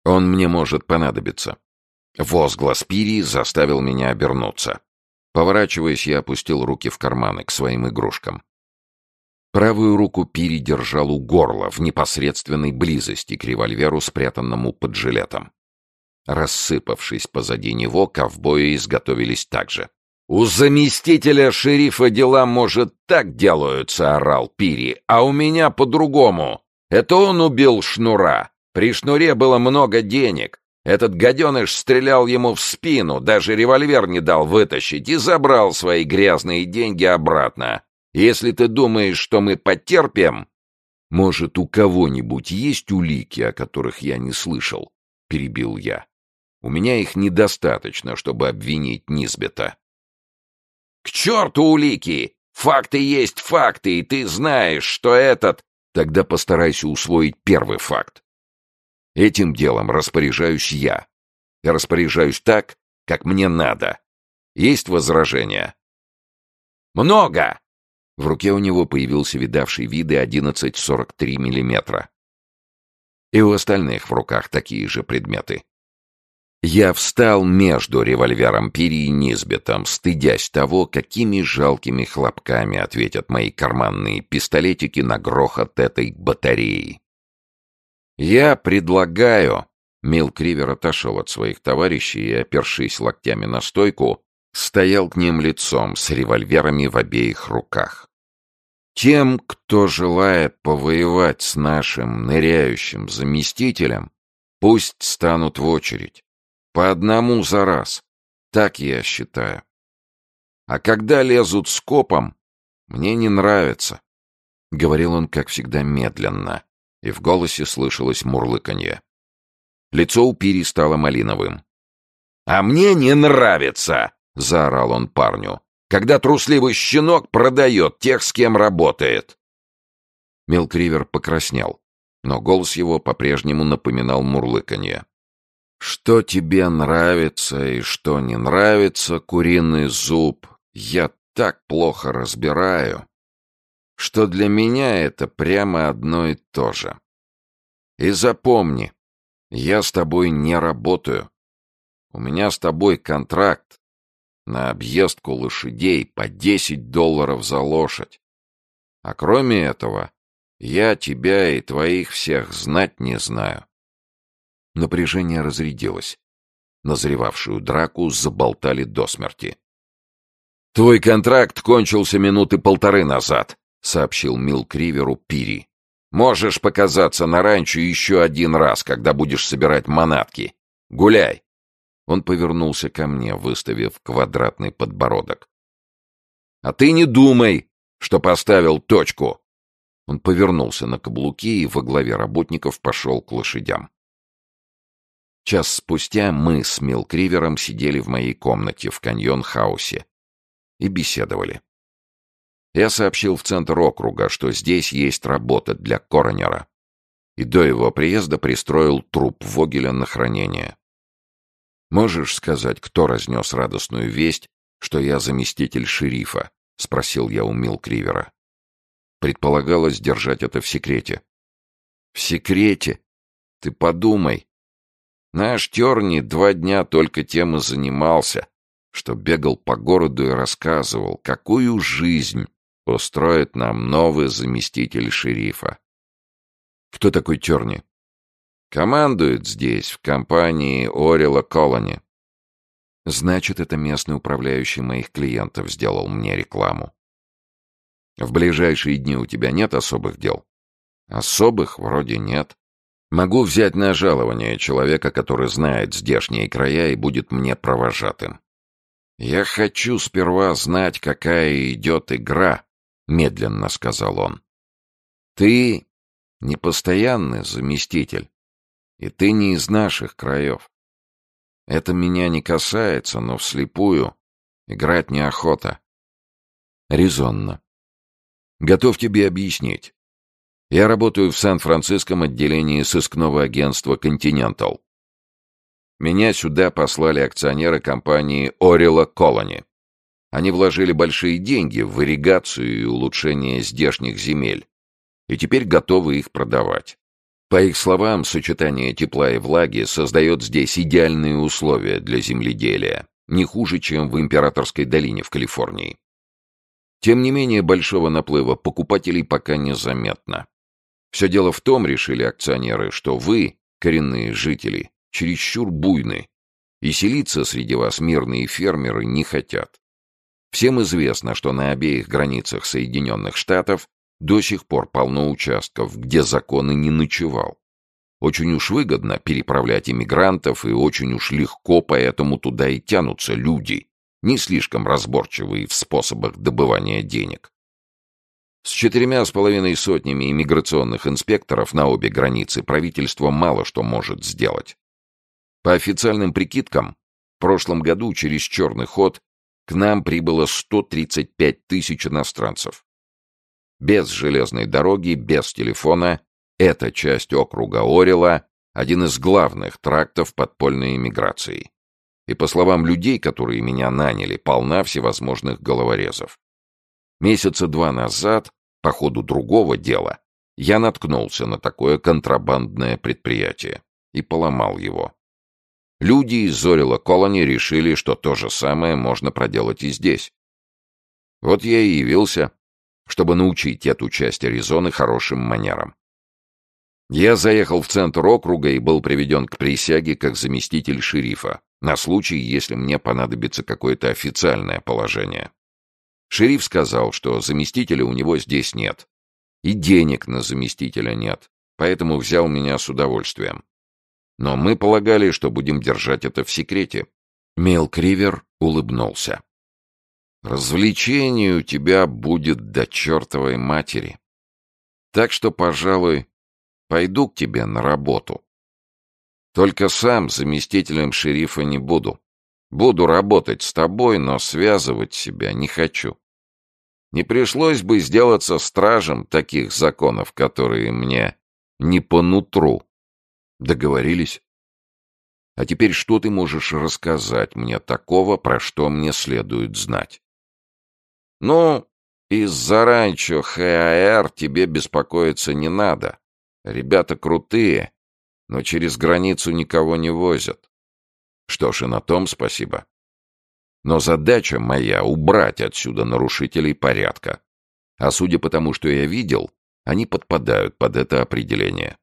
«Он мне может понадобиться». Возглас Пири заставил меня обернуться. Поворачиваясь, я опустил руки в карманы к своим игрушкам. Правую руку Пири держал у горла, в непосредственной близости к револьверу, спрятанному под жилетом. Рассыпавшись позади него, ковбои изготовились так же. «У заместителя шерифа дела, может, так делаются», — орал Пири, — «а у меня по-другому. Это он убил Шнура. При Шнуре было много денег. Этот гаденыш стрелял ему в спину, даже револьвер не дал вытащить и забрал свои грязные деньги обратно. Если ты думаешь, что мы потерпим...» «Может, у кого-нибудь есть улики, о которых я не слышал?» — перебил я. «У меня их недостаточно, чтобы обвинить Низбета». «К черту улики! Факты есть факты, и ты знаешь, что этот...» «Тогда постарайся усвоить первый факт. Этим делом распоряжаюсь я. Я распоряжаюсь так, как мне надо. Есть возражения?» «Много!» В руке у него появился видавший виды 11,43 миллиметра. И у остальных в руках такие же предметы. Я встал между револьвером Пири и Низбетом, стыдясь того, какими жалкими хлопками ответят мои карманные пистолетики на грохот этой батареи. «Я предлагаю...» Мил Кривер отошел от своих товарищей и, опершись локтями на стойку, стоял к ним лицом с револьверами в обеих руках. Тем, кто желает повоевать с нашим ныряющим заместителем, пусть станут в очередь. По одному за раз. Так я считаю. А когда лезут скопом, мне не нравится. Говорил он, как всегда, медленно, и в голосе слышалось мурлыканье. Лицо у Пири стало малиновым. «А мне не нравится!» — заорал он парню когда трусливый щенок продает тех, с кем работает. Мелкривер покраснел, но голос его по-прежнему напоминал мурлыканье. «Что тебе нравится и что не нравится, куриный зуб, я так плохо разбираю, что для меня это прямо одно и то же. И запомни, я с тобой не работаю. У меня с тобой контракт, на объездку лошадей по 10 долларов за лошадь. А кроме этого, я тебя и твоих всех знать не знаю. Напряжение разрядилось. Назревавшую драку заболтали до смерти. «Твой контракт кончился минуты полторы назад», — сообщил Мил Криверу Пири. «Можешь показаться на ранчо еще один раз, когда будешь собирать манатки. Гуляй. Он повернулся ко мне, выставив квадратный подбородок. «А ты не думай, что поставил точку!» Он повернулся на каблуки и во главе работников пошел к лошадям. Час спустя мы с Милкривером сидели в моей комнате в каньон-хаусе и беседовали. Я сообщил в центр округа, что здесь есть работа для коронера, и до его приезда пристроил труп Вогеля на хранение. «Можешь сказать, кто разнес радостную весть, что я заместитель шерифа?» — спросил я у Мил Кривера. Предполагалось держать это в секрете. «В секрете? Ты подумай. Наш Терни два дня только тем и занимался, что бегал по городу и рассказывал, какую жизнь устроит нам новый заместитель шерифа. Кто такой Терни? Командует здесь, в компании Орела Колони. Значит, это местный управляющий моих клиентов сделал мне рекламу. В ближайшие дни у тебя нет особых дел? Особых вроде нет. Могу взять на жалование человека, который знает здешние края и будет мне провожатым. Я хочу сперва знать, какая идет игра, медленно сказал он. Ты непостоянный заместитель, и ты не из наших краев. Это меня не касается, но вслепую играть неохота. Резонно. Готов тебе объяснить. Я работаю в Сан-Франциском отделении сыскного агентства «Континентал». Меня сюда послали акционеры компании «Орела Колони». Они вложили большие деньги в ирригацию и улучшение здешних земель, и теперь готовы их продавать. По их словам, сочетание тепла и влаги создает здесь идеальные условия для земледелия, не хуже, чем в Императорской долине в Калифорнии. Тем не менее, большого наплыва покупателей пока незаметно. Все дело в том, решили акционеры, что вы, коренные жители, чересчур буйны, и селиться среди вас мирные фермеры не хотят. Всем известно, что на обеих границах Соединенных Штатов до сих пор полно участков, где закон и не ночевал. Очень уж выгодно переправлять иммигрантов, и очень уж легко поэтому туда и тянутся люди, не слишком разборчивые в способах добывания денег. С четырьмя с половиной сотнями иммиграционных инспекторов на обе границы правительство мало что может сделать. По официальным прикидкам, в прошлом году через черный ход к нам прибыло 135 тысяч иностранцев. Без железной дороги, без телефона, эта часть округа Орела – один из главных трактов подпольной иммиграции. И по словам людей, которые меня наняли, полна всевозможных головорезов. Месяца два назад, по ходу другого дела, я наткнулся на такое контрабандное предприятие и поломал его. Люди из Зорила Колони решили, что то же самое можно проделать и здесь. Вот я и явился, чтобы научить эту часть Аризоны хорошим манерам. Я заехал в центр округа и был приведен к присяге как заместитель шерифа, на случай, если мне понадобится какое-то официальное положение. Шериф сказал, что заместителя у него здесь нет. И денег на заместителя нет, поэтому взял меня с удовольствием. Но мы полагали, что будем держать это в секрете. Мел Кривер улыбнулся. Развлечений у тебя будет до чертовой матери. Так что, пожалуй, пойду к тебе на работу. Только сам заместителем шерифа не буду. Буду работать с тобой, но связывать себя не хочу. Не пришлось бы сделаться стражем таких законов, которые мне не по нутру. Договорились? А теперь что ты можешь рассказать мне такого, про что мне следует знать? «Ну, из-за ранчо ХАР тебе беспокоиться не надо. Ребята крутые, но через границу никого не возят. Что ж, и на том спасибо. Но задача моя — убрать отсюда нарушителей порядка. А судя по тому, что я видел, они подпадают под это определение.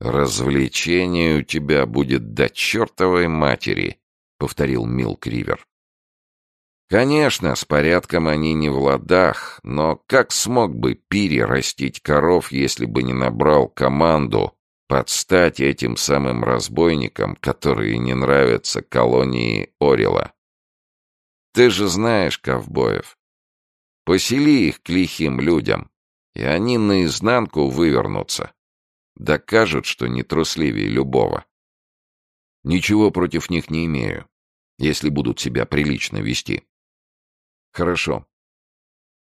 «Развлечение у тебя будет до чертовой матери», — повторил Мил Кривер. Конечно, с порядком они не в ладах, но как смог бы Пири растить коров, если бы не набрал команду под стать этим самым разбойникам, которые не нравятся колонии Орела? Ты же знаешь ковбоев. Посели их к лихим людям, и они наизнанку вывернутся. Докажут, что не трусливее любого. Ничего против них не имею, если будут себя прилично вести. Хорошо.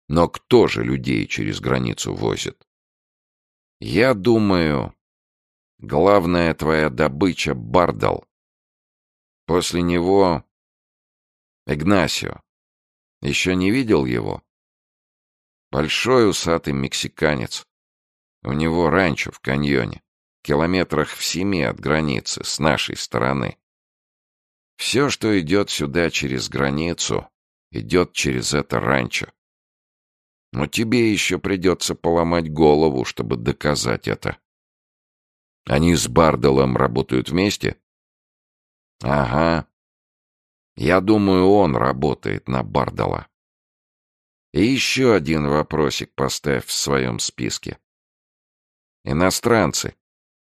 Но кто же людей через границу возит? Я думаю, главная твоя добыча — Бардал. После него Игнасио. Еще не видел его? Большой усатый мексиканец. У него ранчо в каньоне, километрах в семи от границы, с нашей стороны. Все, что идет сюда через границу, идет через это ранчо. Но тебе еще придется поломать голову, чтобы доказать это. Они с Бардалом работают вместе? Ага. Я думаю, он работает на Бардала. И еще один вопросик поставь в своем списке. Иностранцы,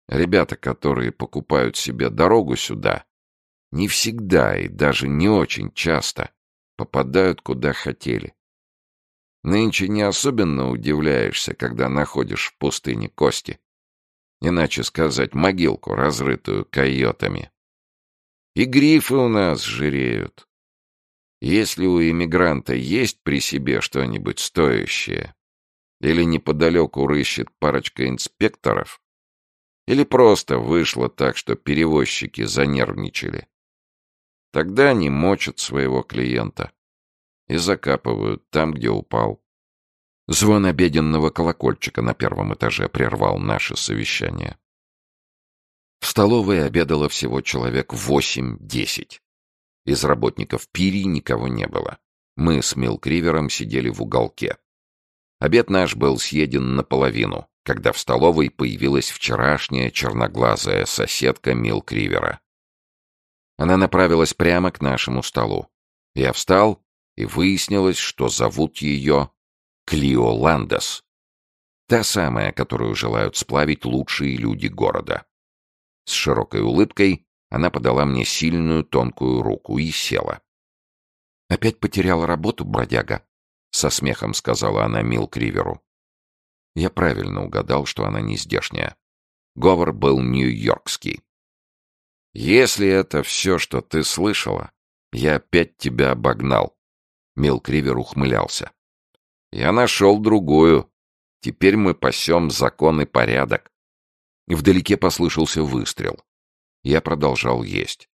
ребята, которые покупают себе дорогу сюда, не всегда и даже не очень часто попадают куда хотели. Нынче не особенно удивляешься, когда находишь в пустыне кости. Иначе сказать, могилку, разрытую койотами. И грифы у нас жиреют. Если у иммигранта есть при себе что-нибудь стоящее, или неподалеку рыщет парочка инспекторов, или просто вышло так, что перевозчики занервничали, тогда они мочат своего клиента и закапывают там, где упал. Звон обеденного колокольчика на первом этаже прервал наше совещание. В столовой обедало всего человек восемь-десять. Из работников Пири никого не было. Мы с Милкривером сидели в уголке. Обед наш был съеден наполовину, когда в столовой появилась вчерашняя черноглазая соседка Милкривера. Она направилась прямо к нашему столу. Я встал, и выяснилось, что зовут ее Клио Ландес. Та самая, которую желают сплавить лучшие люди города. С широкой улыбкой она подала мне сильную тонкую руку и села. «Опять потеряла работу, бродяга?» — со смехом сказала она Мил Криверу. Я правильно угадал, что она не здешняя. Говор был нью-йоркский. «Если это все, что ты слышала, я опять тебя обогнал». Мил Кривер ухмылялся. «Я нашел другую. Теперь мы пасем закон и порядок». Вдалеке послышался выстрел. Я продолжал есть.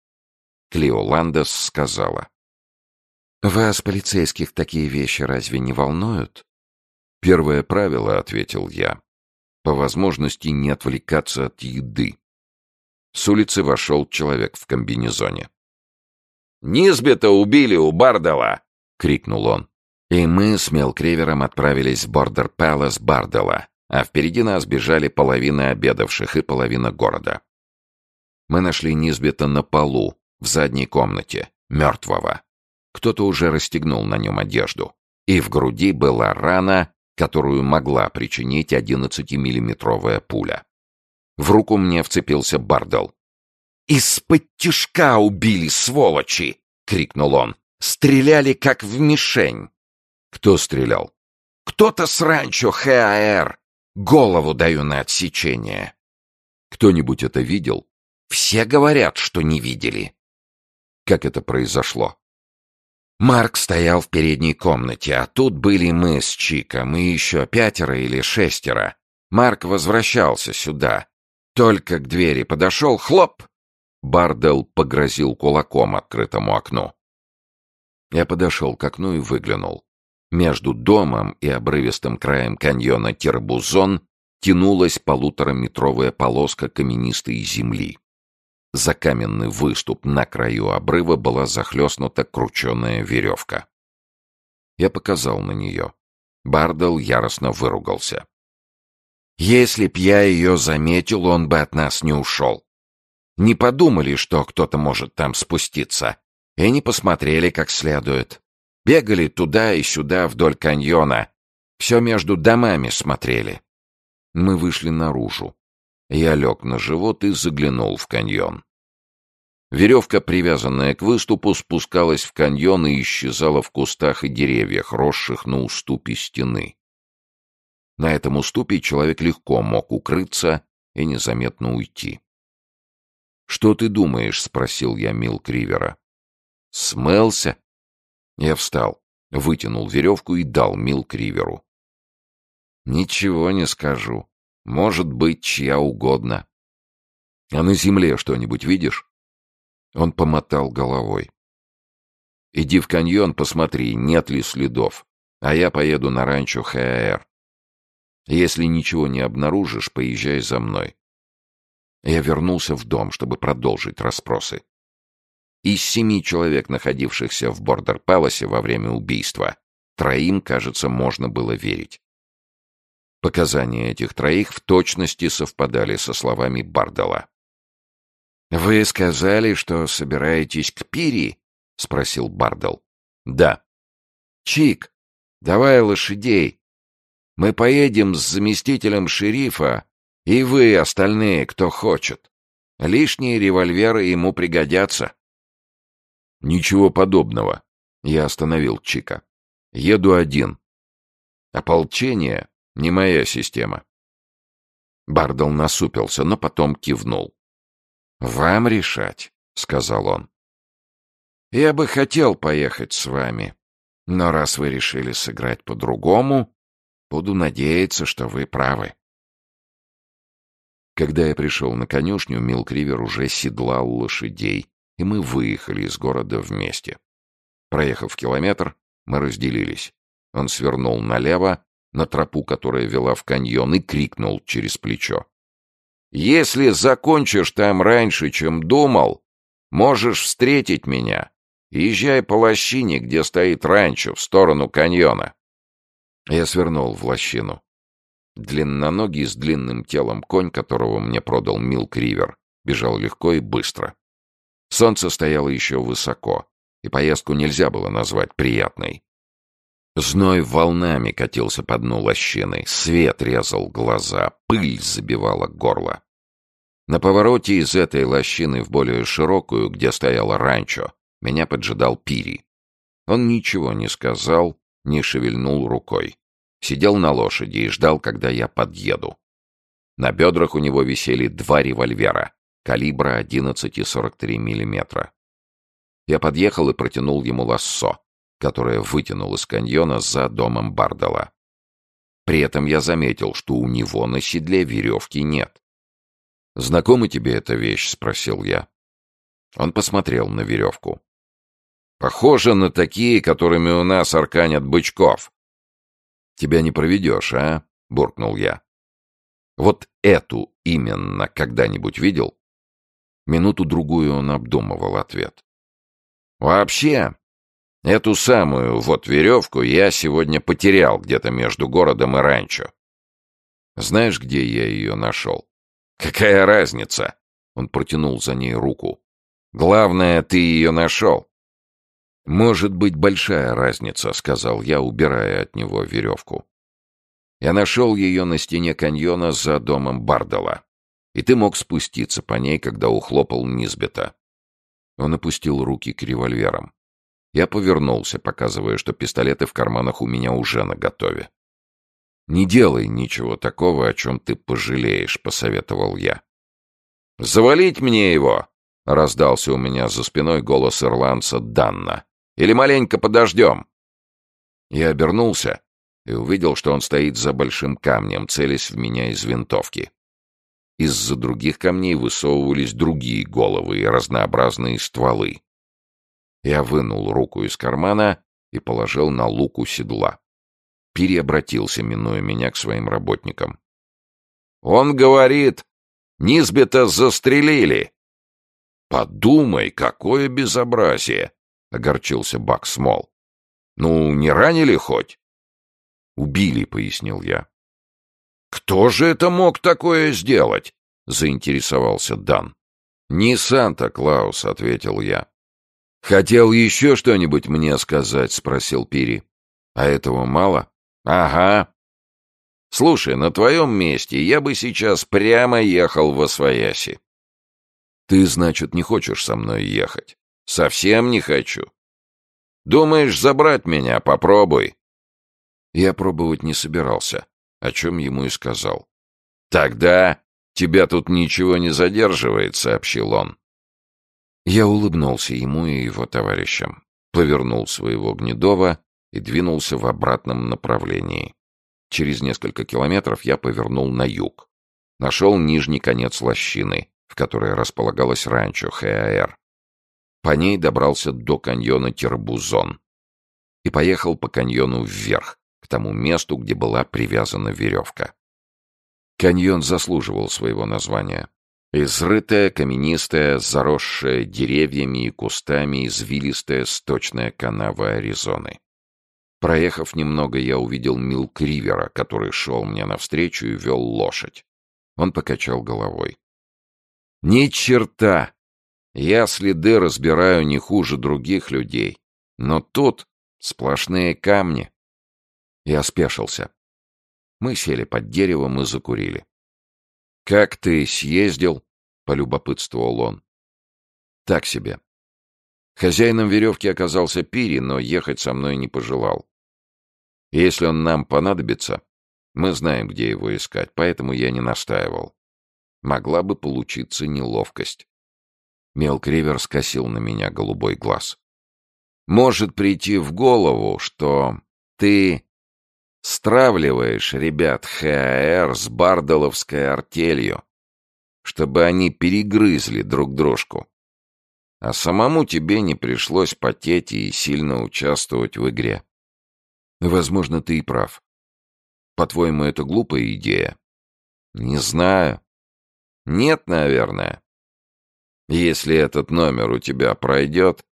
Клео Ландес сказала. «Вас, полицейских, такие вещи разве не волнуют?» «Первое правило», — ответил я, — «по возможности не отвлекаться от еды». С улицы вошел человек в комбинезоне. «Низбета убили у Бардела!» — крикнул он. И мы с Мелкривером отправились в Бордер Пэлас Бардела, а впереди нас бежали половина обедавших и половина города. Мы нашли Низбета на полу, в задней комнате, мертвого. Кто-то уже расстегнул на нем одежду, и в груди была рана, которую могла причинить 11-миллиметровая пуля. В руку мне вцепился Бардел. «Из-под тишка убили, сволочи!» — крикнул он. «Стреляли, как в мишень!» «Кто стрелял?» «Кто-то с ранчо ХАР! Голову даю на отсечение!» «Кто-нибудь это видел?» Все говорят, что не видели. Как это произошло? Марк стоял в передней комнате, а тут были мы с Чиком и еще пятеро или шестеро. Марк возвращался сюда. Только к двери подошел, хлоп! Бардел погрозил кулаком открытому окну. Я подошел к окну и выглянул. Между домом и обрывистым краем каньона Тербузон тянулась полутораметровая полоска каменистой земли. За каменный выступ на краю обрыва была захлестнута крученая веревка. Я показал на нее. Бардел яростно выругался. «Если б я ее заметил, он бы от нас не ушел. Не подумали, что кто-то может там спуститься, и не посмотрели как следует. Бегали туда и сюда вдоль каньона, все между домами смотрели. Мы вышли наружу. Я лег на живот и заглянул в каньон. Веревка, привязанная к выступу, спускалась в каньон и исчезала в кустах и деревьях, росших на уступе стены. На этом уступе человек легко мог укрыться и незаметно уйти. «Что ты думаешь?» — спросил я Мил Кривера. «Смелся?» Я встал, вытянул веревку и дал Мил Криверу. «Ничего не скажу. Может быть, чья угодно. А на земле что-нибудь видишь?» Он помотал головой. «Иди в каньон, посмотри, нет ли следов, а я поеду на ранчо ХАР. Если ничего не обнаружишь, поезжай за мной». Я вернулся в дом, чтобы продолжить расспросы. Из семи человек, находившихся в Бордер-Паласе во время убийства, троим, кажется, можно было верить. Показания этих троих в точности совпадали со словами Бардала. «Вы сказали, что собираетесь к Пири?» — спросил Бардал. «Да». «Чик, Давай лошадей. Мы поедем с заместителем шерифа, и вы, остальные, кто хочет. Лишние револьверы ему пригодятся. Ничего подобного. Я остановил Чика. Еду один. Ополчение — не моя система. Бардал насупился, но потом кивнул. «Вам решать», — сказал он. «Я бы хотел поехать с вами, но раз вы решили сыграть по-другому, буду надеяться, что вы правы». Когда я пришел на конюшню, Милкривер уже седлал лошадей, и мы выехали из города вместе. Проехав километр, мы разделились. Он свернул налево, на тропу, которая вела в каньон, и крикнул через плечо. «Если закончишь там раньше, чем думал, можешь встретить меня. Езжай по лощине, где стоит ранчо, в сторону каньона». Я свернул в лощину. Длинноногий с длинным телом конь, которого мне продал Милк Ривер, бежал легко и быстро. Солнце стояло еще высоко, и поездку нельзя было назвать приятной. Зной волнами катился по дну лощины, свет резал глаза, пыль забивала горло. На повороте из этой лощины в более широкую, где стояло ранчо, меня поджидал Пири. Он ничего не сказал, не шевельнул рукой. Сидел на лошади и ждал, когда я подъеду. На бедрах у него висели два револьвера, калибра 11,43 мм. Я подъехал и протянул ему лассо которое вытянул из каньона за домом Бардала. При этом я заметил, что у него на седле веревки нет. «Знакома тебе эта вещь?» — спросил я. Он посмотрел на веревку. «Похоже на такие, которыми у нас арканят бычков». «Тебя не проведешь, а?» — буркнул я. «Вот эту именно когда-нибудь видел?» Минуту-другую он обдумывал ответ. «Вообще, Эту самую вот веревку я сегодня потерял где-то между городом и ранчо. Знаешь, где я ее нашел? Какая разница? Он протянул за ней руку. Главное, ты ее нашел. Может быть, большая разница, сказал я, убирая от него веревку. Я нашел ее на стене каньона за домом Бардала. И ты мог спуститься по ней, когда ухлопал Низбета. Он опустил руки к револьверам. Я повернулся, показывая, что пистолеты в карманах у меня уже наготове. «Не делай ничего такого, о чем ты пожалеешь», — посоветовал я. «Завалить мне его!» — раздался у меня за спиной голос ирландца Данна. «Или маленько подождем?» Я обернулся и увидел, что он стоит за большим камнем, целясь в меня из винтовки. Из-за других камней высовывались другие головы и разнообразные стволы. Я вынул руку из кармана и положил на луку седла. Переобратился, минуя меня к своим работникам. «Он говорит, Низбета застрелили!» «Подумай, какое безобразие!» — огорчился Бак Смол. «Ну, не ранили хоть?» «Убили», — пояснил я. «Кто же это мог такое сделать?» — заинтересовался Дан. «Не Санта-Клаус», — ответил я. «Хотел еще что-нибудь мне сказать?» — спросил Пири. «А этого мало?» «Ага. Слушай, на твоем месте я бы сейчас прямо ехал в Освояси». «Ты, значит, не хочешь со мной ехать?» «Совсем не хочу». «Думаешь забрать меня? Попробуй». Я пробовать не собирался, о чем ему и сказал. «Тогда тебя тут ничего не задерживает», — сообщил он. Я улыбнулся ему и его товарищам, повернул своего Гнедова и двинулся в обратном направлении. Через несколько километров я повернул на юг. Нашел нижний конец лощины, в которой располагалось ранчо ХАР. По ней добрался до каньона Тербузон и поехал по каньону вверх, к тому месту, где была привязана веревка. Каньон заслуживал своего названия. Изрытая, каменистая, заросшая деревьями и кустами извилистая сточная канава Аризоны. Проехав немного, я увидел Милк Ривера, который шел мне навстречу и вел лошадь. Он покачал головой. «Ни черта! Я следы разбираю не хуже других людей, но тут сплошные камни. Я спешился. Мы сели под деревом и закурили. «Как ты съездил?» — полюбопытствовал он. «Так себе. Хозяином веревки оказался Пири, но ехать со мной не пожелал. Если он нам понадобится, мы знаем, где его искать, поэтому я не настаивал. Могла бы получиться неловкость. Мелкривер скосил на меня голубой глаз. Может прийти в голову, что ты стравливаешь ребят ХАР с бардоловской артелью, чтобы они перегрызли друг дружку. А самому тебе не пришлось потеть и сильно участвовать в игре. Возможно, ты и прав. По-твоему, это глупая идея? Не знаю. Нет, наверное. Если этот номер у тебя пройдет,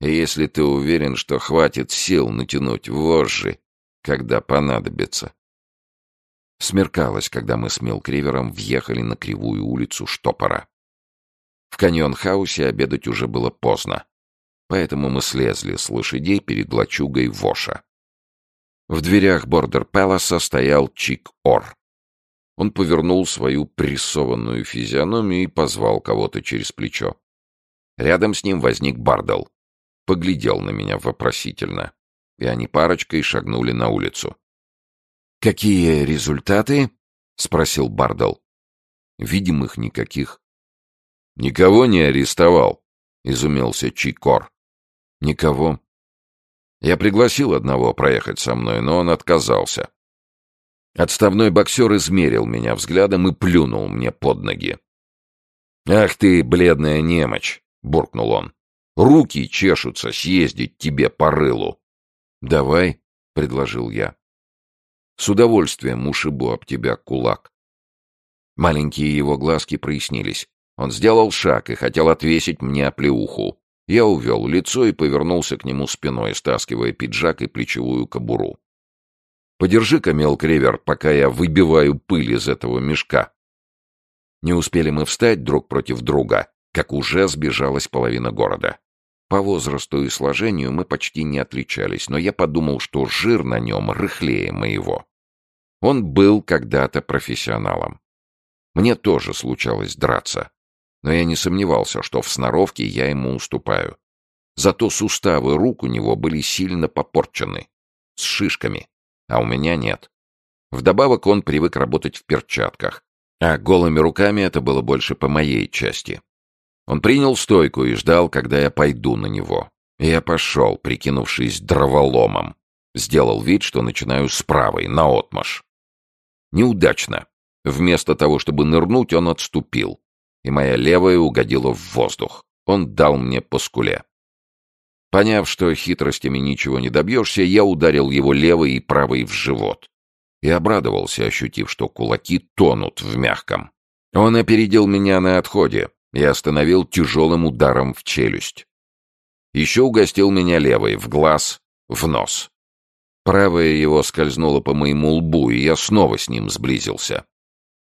если ты уверен, что хватит сил натянуть вожжи, когда понадобится. Смеркалось, когда мы с Милкривером въехали на кривую улицу Штопора. В каньон-хаусе обедать уже было поздно, поэтому мы слезли с лошадей перед лачугой Воша. В дверях Бордер Пэласа стоял Чик Ор. Он повернул свою прессованную физиономию и позвал кого-то через плечо. Рядом с ним возник Бардел. Поглядел на меня вопросительно. И они парочкой шагнули на улицу. «Какие результаты?» — спросил Бардел. «Видимых никаких». «Никого не арестовал», — изумился Чикор. «Никого. Я пригласил одного проехать со мной, но он отказался. Отставной боксер измерил меня взглядом и плюнул мне под ноги. «Ах ты, бледная немочь!» — буркнул он. «Руки чешутся съездить тебе по рылу». «Давай», — предложил я. «С удовольствием ушибу об тебя кулак». Маленькие его глазки прояснились. Он сделал шаг и хотел отвесить мне оплеуху. Я увел лицо и повернулся к нему спиной, стаскивая пиджак и плечевую кобуру. Подержи-ка, мелкревер, пока я выбиваю пыль из этого мешка. Не успели мы встать друг против друга, как уже сбежалась половина города. По возрасту и сложению мы почти не отличались, но я подумал, что жир на нем рыхлее моего. Он был когда-то профессионалом. Мне тоже случалось драться, но я не сомневался, что в сноровке я ему уступаю. Зато суставы рук у него были сильно попорчены, с шишками а у меня нет. Вдобавок он привык работать в перчатках, а голыми руками это было больше по моей части. Он принял стойку и ждал, когда я пойду на него. И я пошел, прикинувшись дроволомом. Сделал вид, что начинаю с правой, наотмашь. Неудачно. Вместо того, чтобы нырнуть, он отступил, и моя левая угодила в воздух. Он дал мне по скуле. Поняв, что хитростями ничего не добьешься, я ударил его левой и правой в живот. И обрадовался, ощутив, что кулаки тонут в мягком. Он опередил меня на отходе и остановил тяжелым ударом в челюсть. Еще угостил меня левой, в глаз, в нос. Правая его скользнула по моему лбу, и я снова с ним сблизился.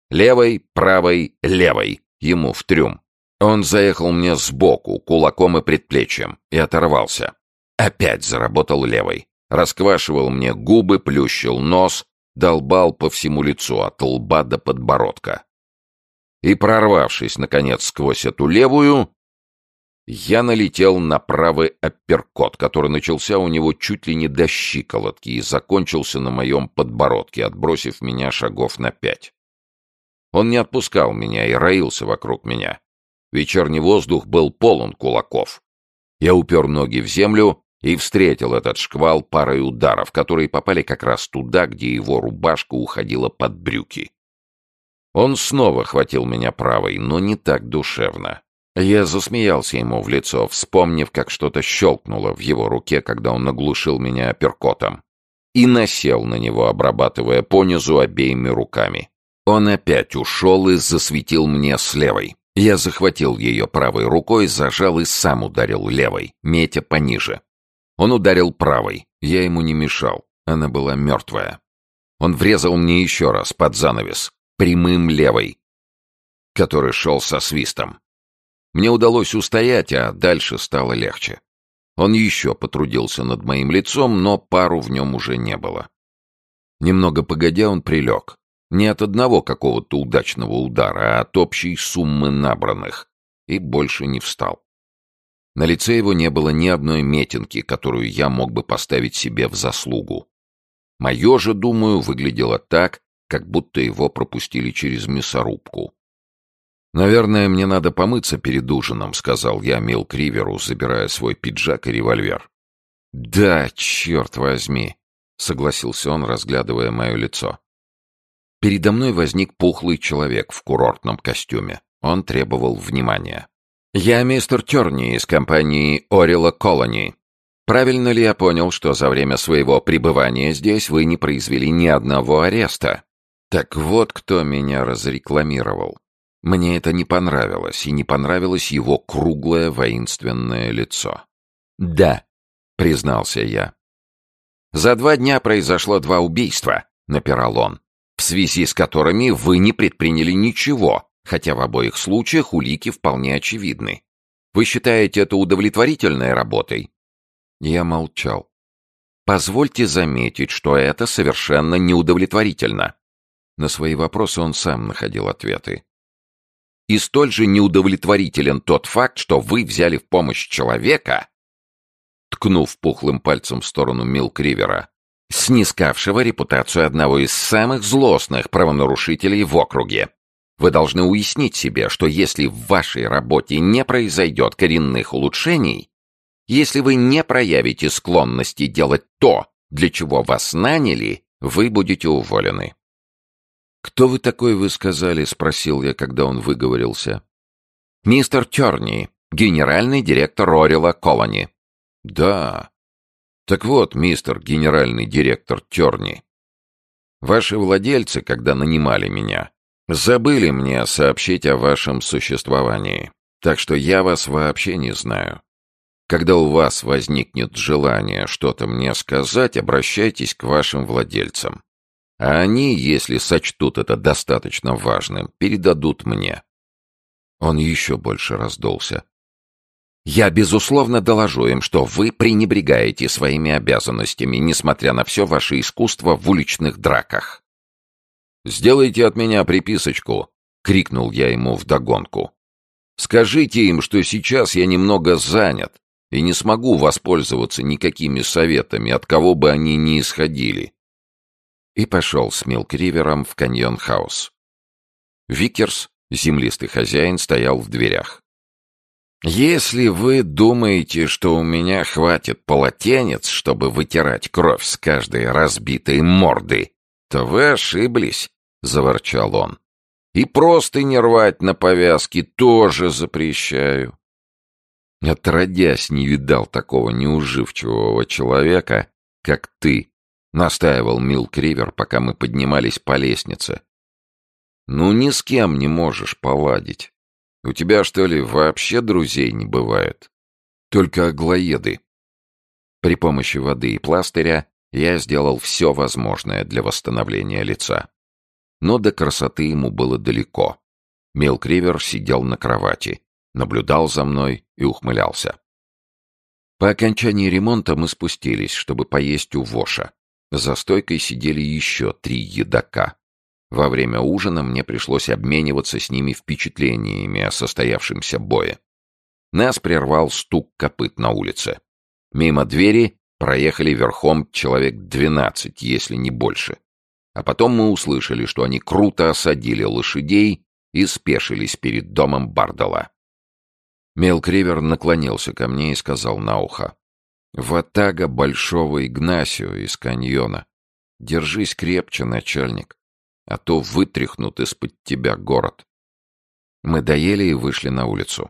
Левой, правой, левой, ему в трюм. Он заехал мне сбоку, кулаком и предплечьем, и оторвался. Опять заработал левой. Расквашивал мне губы, плющил нос, долбал по всему лицу, от лба до подбородка. И, прорвавшись, наконец, сквозь эту левую, я налетел на правый апперкот, который начался у него чуть ли не до щиколотки и закончился на моем подбородке, отбросив меня шагов на пять. Он не отпускал меня и роился вокруг меня. Вечерний воздух был полон кулаков. Я упер ноги в землю и встретил этот шквал парой ударов, которые попали как раз туда, где его рубашка уходила под брюки. Он снова хватил меня правой, но не так душевно. Я засмеялся ему в лицо, вспомнив, как что-то щелкнуло в его руке, когда он наглушил меня апперкотом. И насел на него, обрабатывая понизу обеими руками. Он опять ушел и засветил мне с левой. Я захватил ее правой рукой, зажал и сам ударил левой, метя пониже. Он ударил правой, я ему не мешал, она была мертвая. Он врезал мне еще раз под занавес, прямым левой, который шел со свистом. Мне удалось устоять, а дальше стало легче. Он еще потрудился над моим лицом, но пару в нем уже не было. Немного погодя, он прилег. Не от одного какого-то удачного удара, а от общей суммы набранных. И больше не встал. На лице его не было ни одной метинки, которую я мог бы поставить себе в заслугу. Мое же, думаю, выглядело так, как будто его пропустили через мясорубку. «Наверное, мне надо помыться перед ужином», — сказал я Мил Криверу, забирая свой пиджак и револьвер. «Да, черт возьми», — согласился он, разглядывая мое лицо. Передо мной возник пухлый человек в курортном костюме. Он требовал внимания. «Я мистер Терни из компании Орила Колони. Правильно ли я понял, что за время своего пребывания здесь вы не произвели ни одного ареста?» Так вот кто меня разрекламировал. Мне это не понравилось, и не понравилось его круглое воинственное лицо. «Да», — признался я. «За два дня произошло два убийства», — напирал он, «в связи с которыми вы не предприняли ничего, хотя в обоих случаях улики вполне очевидны. Вы считаете это удовлетворительной работой?» Я молчал. «Позвольте заметить, что это совершенно неудовлетворительно». На свои вопросы он сам находил ответы. И столь же неудовлетворителен тот факт, что вы взяли в помощь человека, ткнув пухлым пальцем в сторону Милкривера, снискавшего репутацию одного из самых злостных правонарушителей в округе. Вы должны уяснить себе, что если в вашей работе не произойдет коренных улучшений, если вы не проявите склонности делать то, для чего вас наняли, вы будете уволены. «Кто вы такой, вы сказали?» — спросил я, когда он выговорился. «Мистер Терни, генеральный директор Орила Колони». «Да. Так вот, мистер генеральный директор Терни, ваши владельцы, когда нанимали меня, Забыли мне сообщить о вашем существовании, так что я вас вообще не знаю. Когда у вас возникнет желание что-то мне сказать, обращайтесь к вашим владельцам. А они, если сочтут это достаточно важным, передадут мне. Он еще больше раздулся. Я, безусловно, доложу им, что вы пренебрегаете своими обязанностями, несмотря на все ваше искусство в уличных драках. «Сделайте от меня приписочку!» — крикнул я ему вдогонку. «Скажите им, что сейчас я немного занят и не смогу воспользоваться никакими советами, от кого бы они ни исходили». И пошел с Милкривером в каньон-хаус. Викерс, землистый хозяин, стоял в дверях. «Если вы думаете, что у меня хватит полотенец, чтобы вытирать кровь с каждой разбитой морды, то вы ошиблись», — заворчал он. «И простыни рвать на повязки тоже запрещаю». Отродясь, не видал такого неуживчивого человека, как ты, — настаивал Мил Кривер, пока мы поднимались по лестнице. «Ну, ни с кем не можешь поладить. У тебя, что ли, вообще друзей не бывает? Только аглоеды». При помощи воды и пластыря я сделал все возможное для восстановления лица. Но до красоты ему было далеко. Мелкривер сидел на кровати, наблюдал за мной и ухмылялся. По окончании ремонта мы спустились, чтобы поесть у Воша. За стойкой сидели еще три едока. Во время ужина мне пришлось обмениваться с ними впечатлениями о состоявшемся бое. Нас прервал стук копыт на улице. Мимо двери Проехали верхом человек двенадцать, если не больше. А потом мы услышали, что они круто осадили лошадей и спешились перед домом Бардала. Мелкривер наклонился ко мне и сказал на ухо. «Ватага Большого Игнасио из каньона. Держись крепче, начальник, а то вытряхнут из-под тебя город». Мы доели и вышли на улицу.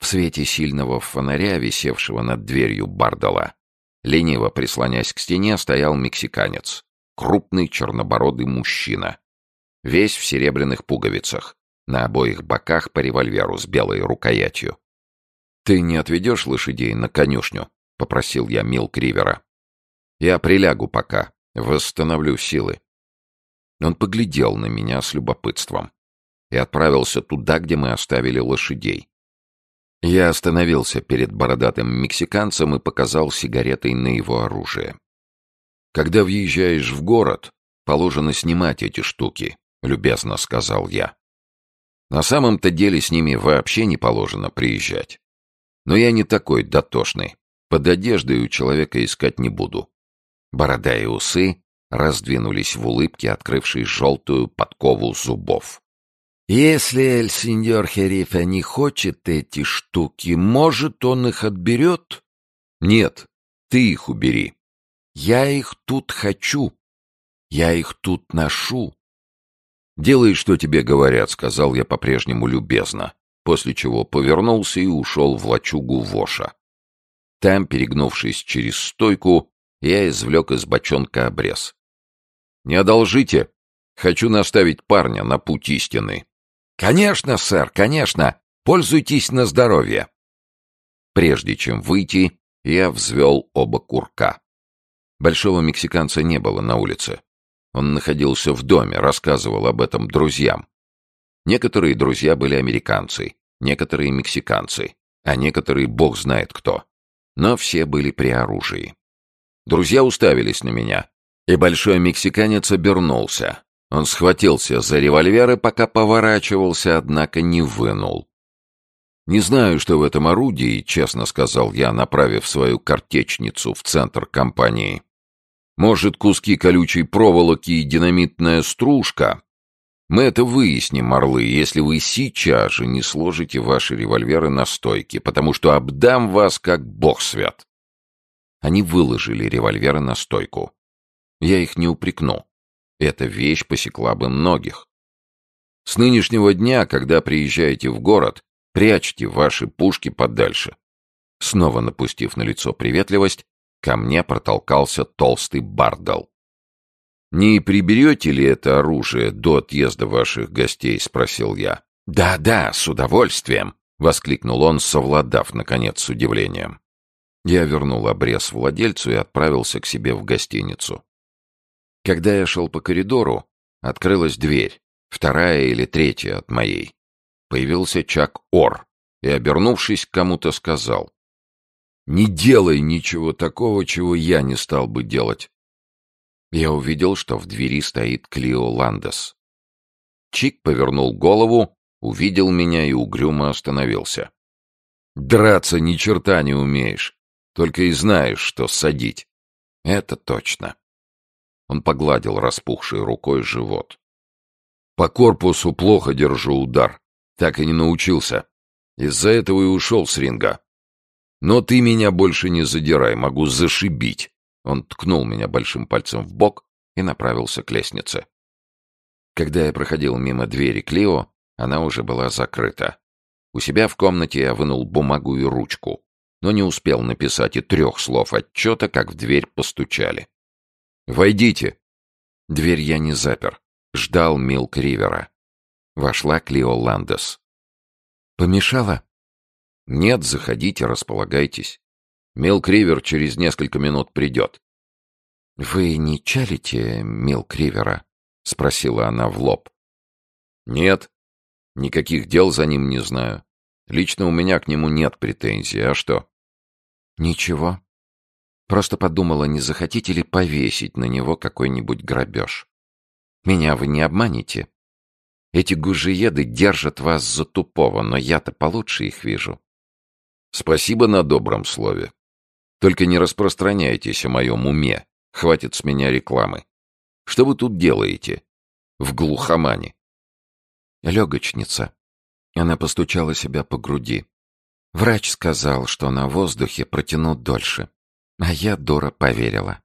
В свете сильного фонаря, висевшего над дверью Бардала, Лениво прислонясь к стене, стоял мексиканец. Крупный чернобородый мужчина. Весь в серебряных пуговицах. На обоих боках по револьверу с белой рукоятью. «Ты не отведешь лошадей на конюшню?» — попросил я Мил Кривера. «Я прилягу пока. Восстановлю силы». Он поглядел на меня с любопытством и отправился туда, где мы оставили лошадей. Я остановился перед бородатым мексиканцем и показал сигаретой на его оружие. Когда въезжаешь в город, положено снимать эти штуки, любезно сказал я. На самом-то деле с ними вообще не положено приезжать. Но я не такой дотошный. Под одеждой у человека искать не буду. Борода и усы раздвинулись в улыбке, открывшей желтую подкову зубов. «Если эль-сеньор Херифа не хочет эти штуки, может, он их отберет?» «Нет, ты их убери». «Я их тут хочу. Я их тут ношу». «Делай, что тебе говорят», — сказал я по-прежнему любезно, после чего повернулся и ушел в лачугу Воша. Там, перегнувшись через стойку, я извлек из бочонка обрез. «Не одолжите. Хочу наставить парня на путь истины». «Конечно, сэр, конечно. Пользуйтесь на здоровье». Прежде чем выйти, я взвел оба курка. Большого мексиканца не было на улице. Он находился в доме, рассказывал об этом друзьям. Некоторые друзья были американцы, некоторые мексиканцы, а некоторые бог знает кто. Но все были при оружии. Друзья уставились на меня, и большой мексиканец обернулся. Он схватился за револьвер и пока поворачивался, однако не вынул. «Не знаю, что в этом орудии», — честно сказал я, направив свою картечницу в центр компании. «Может, куски колючей проволоки и динамитная стружка? Мы это выясним, орлы, если вы сейчас же не сложите ваши револьверы на стойке, потому что обдам вас как бог свят». Они выложили револьверы на стойку. Я их не упрекну. Эта вещь посекла бы многих. С нынешнего дня, когда приезжаете в город, прячьте ваши пушки подальше. Снова напустив на лицо приветливость, ко мне протолкался толстый бардал. «Не приберете ли это оружие до отъезда ваших гостей?» — спросил я. «Да-да, с удовольствием!» — воскликнул он, совладав, наконец, с удивлением. Я вернул обрез владельцу и отправился к себе в гостиницу. Когда я шел по коридору, открылась дверь, вторая или третья от моей. Появился Чак Ор и, обернувшись кому-то, сказал. «Не делай ничего такого, чего я не стал бы делать». Я увидел, что в двери стоит Клио Ландес. Чик повернул голову, увидел меня и угрюмо остановился. «Драться ни черта не умеешь, только и знаешь, что садить». «Это точно». Он погладил распухшей рукой живот. «По корпусу плохо держу удар. Так и не научился. Из-за этого и ушел с ринга. Но ты меня больше не задирай, могу зашибить». Он ткнул меня большим пальцем в бок и направился к лестнице. Когда я проходил мимо двери Клио, она уже была закрыта. У себя в комнате я вынул бумагу и ручку, но не успел написать и трех слов отчета, как в дверь постучали. «Войдите!» Дверь я не запер. Ждал Милк Ривера. Вошла Клио Ландес. «Помешала?» «Нет, заходите, располагайтесь. Милк Ривер через несколько минут придет». «Вы не чалите Милк Ривера?» — спросила она в лоб. «Нет. Никаких дел за ним не знаю. Лично у меня к нему нет претензий. А что?» «Ничего. Просто подумала, не захотите ли повесить на него какой-нибудь грабеж. Меня вы не обманете. Эти гужиеды держат вас за тупого, но я-то получше их вижу. Спасибо на добром слове. Только не распространяйтесь о моем уме. Хватит с меня рекламы. Что вы тут делаете? В глухомане. Легочница. Она постучала себя по груди. Врач сказал, что на воздухе протянут дольше. А я, дура, поверила.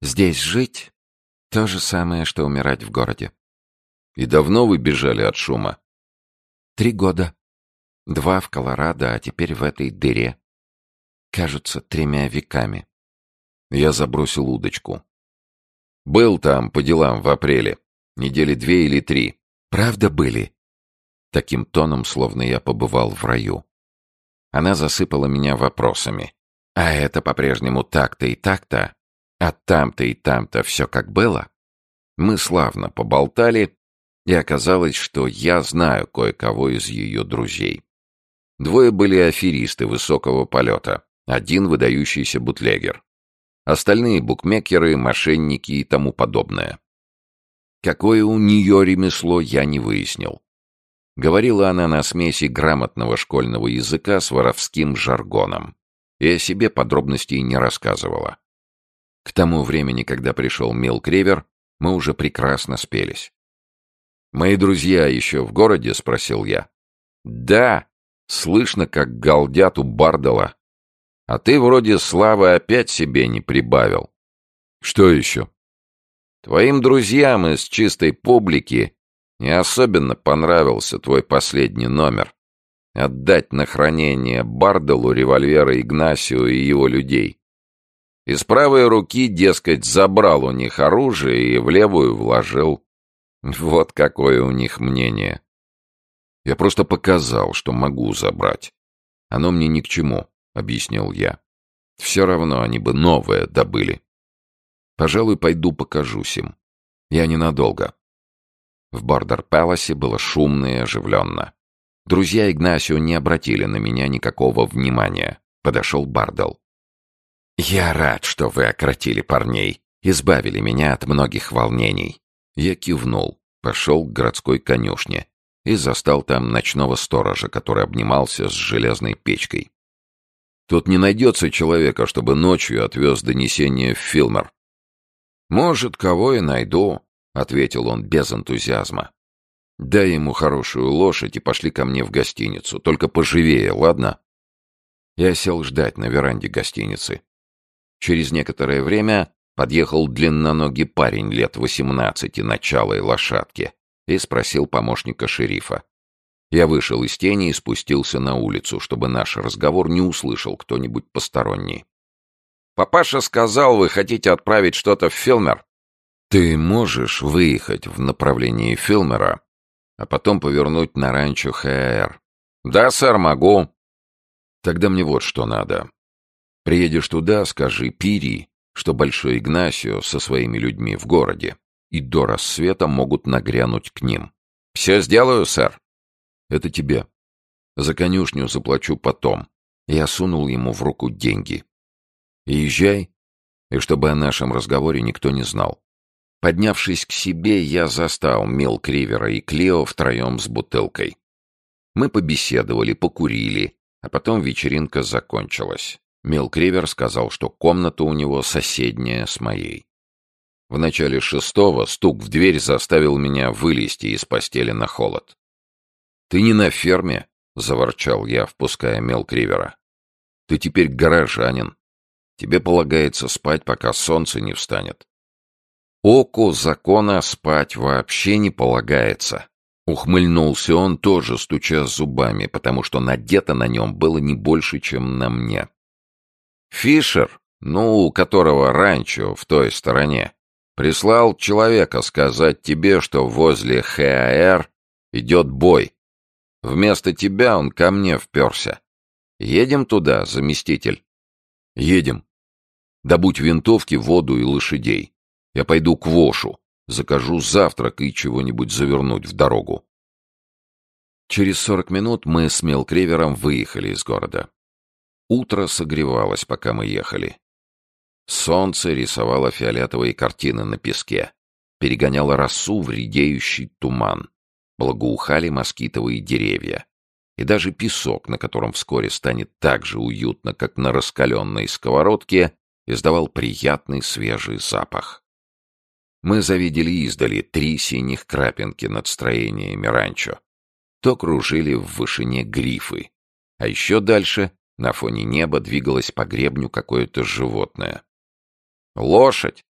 Здесь жить — то же самое, что умирать в городе. И давно вы бежали от шума? Три года. Два в Колорадо, а теперь в этой дыре. Кажется, тремя веками. Я забросил удочку. Был там по делам в апреле. Недели две или три. Правда были? Таким тоном, словно я побывал в раю. Она засыпала меня вопросами. А это по-прежнему так-то и так-то, а там-то и там-то все как было. Мы славно поболтали, и оказалось, что я знаю кое-кого из ее друзей. Двое были аферисты высокого полета, один выдающийся бутлегер. Остальные букмекеры, мошенники и тому подобное. Какое у нее ремесло, я не выяснил. Говорила она на смеси грамотного школьного языка с воровским жаргоном. И о себе подробностей не рассказывала. К тому времени, когда пришел Мил Кревер, мы уже прекрасно спелись. «Мои друзья еще в городе?» — спросил я. «Да, слышно, как галдят у Бардала. А ты вроде славы опять себе не прибавил». «Что еще?» «Твоим друзьям из чистой публики не особенно понравился твой последний номер. Отдать на хранение Бардалу револьверы Игнасио и его людей. Из правой руки, дескать, забрал у них оружие и в левую вложил. Вот какое у них мнение. Я просто показал, что могу забрать. Оно мне ни к чему, — объяснил я. Все равно они бы новое добыли. Пожалуй, пойду покажусь им. Я ненадолго. В Бордер-Пэласе было шумно и оживленно. Друзья Игнасио не обратили на меня никакого внимания. Подошел Бардел. «Я рад, что вы окротили парней, избавили меня от многих волнений». Я кивнул, пошел к городской конюшне и застал там ночного сторожа, который обнимался с железной печкой. Тут не найдется человека, чтобы ночью отвез донесение в Филмер. «Может, кого и найду», — ответил он без энтузиазма. «Дай ему хорошую лошадь и пошли ко мне в гостиницу. Только поживее, ладно?» Я сел ждать на веранде гостиницы. Через некоторое время подъехал длинноногий парень лет восемнадцати на чалой лошадке и спросил помощника шерифа. Я вышел из тени и спустился на улицу, чтобы наш разговор не услышал кто-нибудь посторонний. «Папаша сказал, вы хотите отправить что-то в Филмер?» Ты можешь выехать в направлении Филмера, а потом повернуть на ранчо ХР? Да, сэр, могу. Тогда мне вот что надо. Приедешь туда, скажи Пири, что Большой Игнасио со своими людьми в городе, и до рассвета могут нагрянуть к ним. Все сделаю, сэр. Это тебе. За конюшню заплачу потом. Я сунул ему в руку деньги. Езжай, и чтобы о нашем разговоре никто не знал. Поднявшись к себе, я застал Мил Кривера и Клео втроем с бутылкой. Мы побеседовали, покурили, а потом вечеринка закончилась. Мил Кривер сказал, что комната у него соседняя с моей. В начале шестого стук в дверь заставил меня вылезти из постели на холод. «Ты не на ферме», — заворчал я, впуская Мел Кривера. «Ты теперь горожанин. Тебе полагается спать, пока солнце не встанет. Оку закона спать вообще не полагается. Ухмыльнулся он, тоже стуча зубами, потому что надето на нем было не больше, чем на мне. Фишер, ну, у которого ранчо в той стороне, прислал человека сказать тебе, что возле ХАР идет бой. Вместо тебя он ко мне вперся. Едем туда, заместитель? Едем. Добудь винтовки, воду и лошадей. Я пойду к Вошу, закажу завтрак и чего-нибудь завернуть в дорогу. Через сорок минут мы с Мелкревером выехали из города. Утро согревалось, пока мы ехали. Солнце рисовало фиолетовые картины на песке, перегоняло росу в редеющий туман, благоухали москитовые деревья. И даже песок, на котором вскоре станет так же уютно, как на раскаленной сковородке, издавал приятный свежий запах. Мы завидели издали три синих крапинки над строениями ранчо. То кружили в вышине грифы. А еще дальше, на фоне неба, двигалось по гребню какое-то животное. «Лошадь!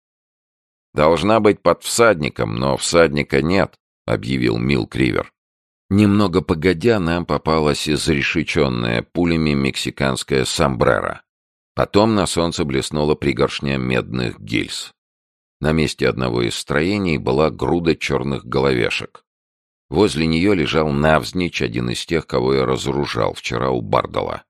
Должна быть под всадником, но всадника нет», — объявил Мил Кривер. Немного погодя, нам попалась изрешеченная пулями мексиканская сомбрера. Потом на солнце блеснула пригоршня медных гильз. На месте одного из строений была груда черных головешек. Возле нее лежал навзничь один из тех, кого я разоружал вчера у Бардала.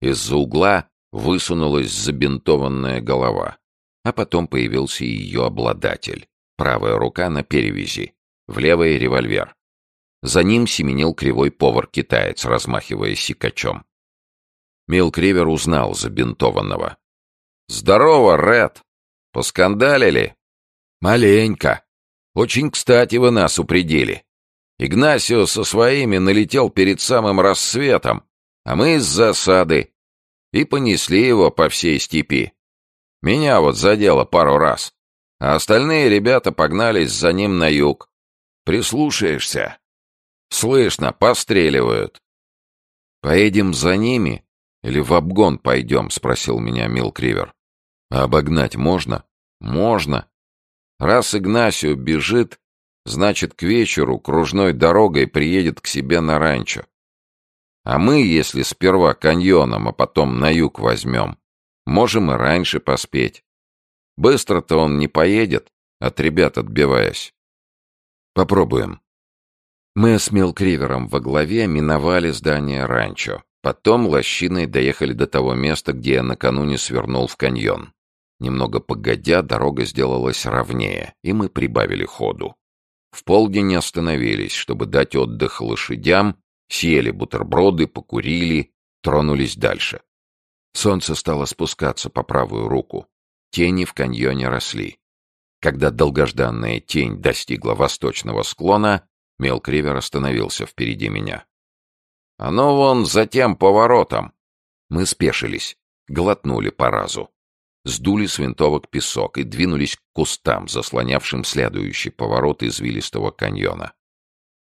Из-за угла высунулась забинтованная голова, а потом появился ее обладатель. Правая рука на перевязи, в левой револьвер. За ним семенил кривой повар-китаец, размахивая сикачом. Мил Кривер узнал забинтованного. «Здорово, Ред! Поскандалили?» «Маленько. Очень кстати вы нас упредили. Игнасио со своими налетел перед самым рассветом, а мы из засады. И понесли его по всей степи. Меня вот задело пару раз, а остальные ребята погнались за ним на юг. Прислушаешься? Слышно, постреливают. «Поедем за ними или в обгон пойдем?» — спросил меня Милкривер. «А обогнать можно?» «Можно. Раз Игнасио бежит, значит, к вечеру кружной дорогой приедет к себе на ранчо. А мы, если сперва каньоном, а потом на юг возьмем, можем и раньше поспеть. Быстро-то он не поедет, от ребят отбиваясь. Попробуем. Мы с Милкривером во главе миновали здание ранчо. Потом лощиной доехали до того места, где я накануне свернул в каньон. Немного погодя, дорога сделалась ровнее, и мы прибавили ходу. В полдень остановились, чтобы дать отдых лошадям, съели бутерброды, покурили, тронулись дальше. Солнце стало спускаться по правую руку. Тени в каньоне росли. Когда долгожданная тень достигла восточного склона, Мелкривер остановился впереди меня. «Оно вон за тем поворотом!» Мы спешились, глотнули по разу сдули с винтовок песок и двинулись к кустам, заслонявшим следующий поворот извилистого каньона.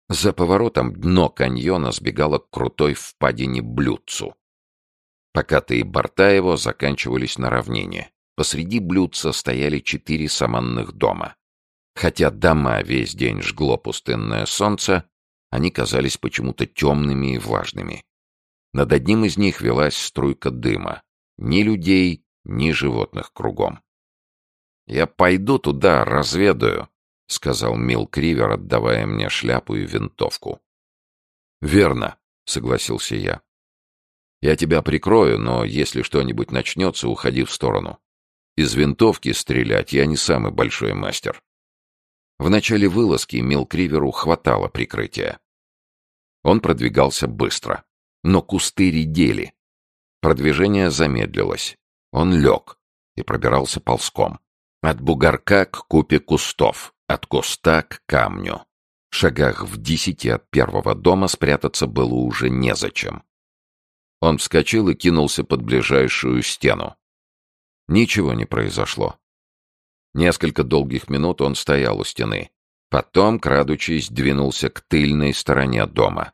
За поворотом дно каньона сбегало к крутой впадине блюдцу. Покатые борта его заканчивались на равнине. Посреди блюдца стояли четыре саманных дома. Хотя дома весь день жгло пустынное солнце, они казались почему-то темными и влажными. Над одним из них велась струйка дыма. Ни людей, ни животных кругом. «Я пойду туда, разведаю», — сказал Мил Кривер, отдавая мне шляпу и винтовку. «Верно», — согласился я. «Я тебя прикрою, но если что-нибудь начнется, уходи в сторону. Из винтовки стрелять я не самый большой мастер». В начале вылазки Мил Криверу хватало прикрытия. Он продвигался быстро, но кусты редели. Продвижение замедлилось. Он лег и пробирался ползком. От бугорка к купе кустов, от куста к камню. В шагах в десяти от первого дома спрятаться было уже незачем. Он вскочил и кинулся под ближайшую стену. Ничего не произошло. Несколько долгих минут он стоял у стены. Потом, крадучись, двинулся к тыльной стороне дома.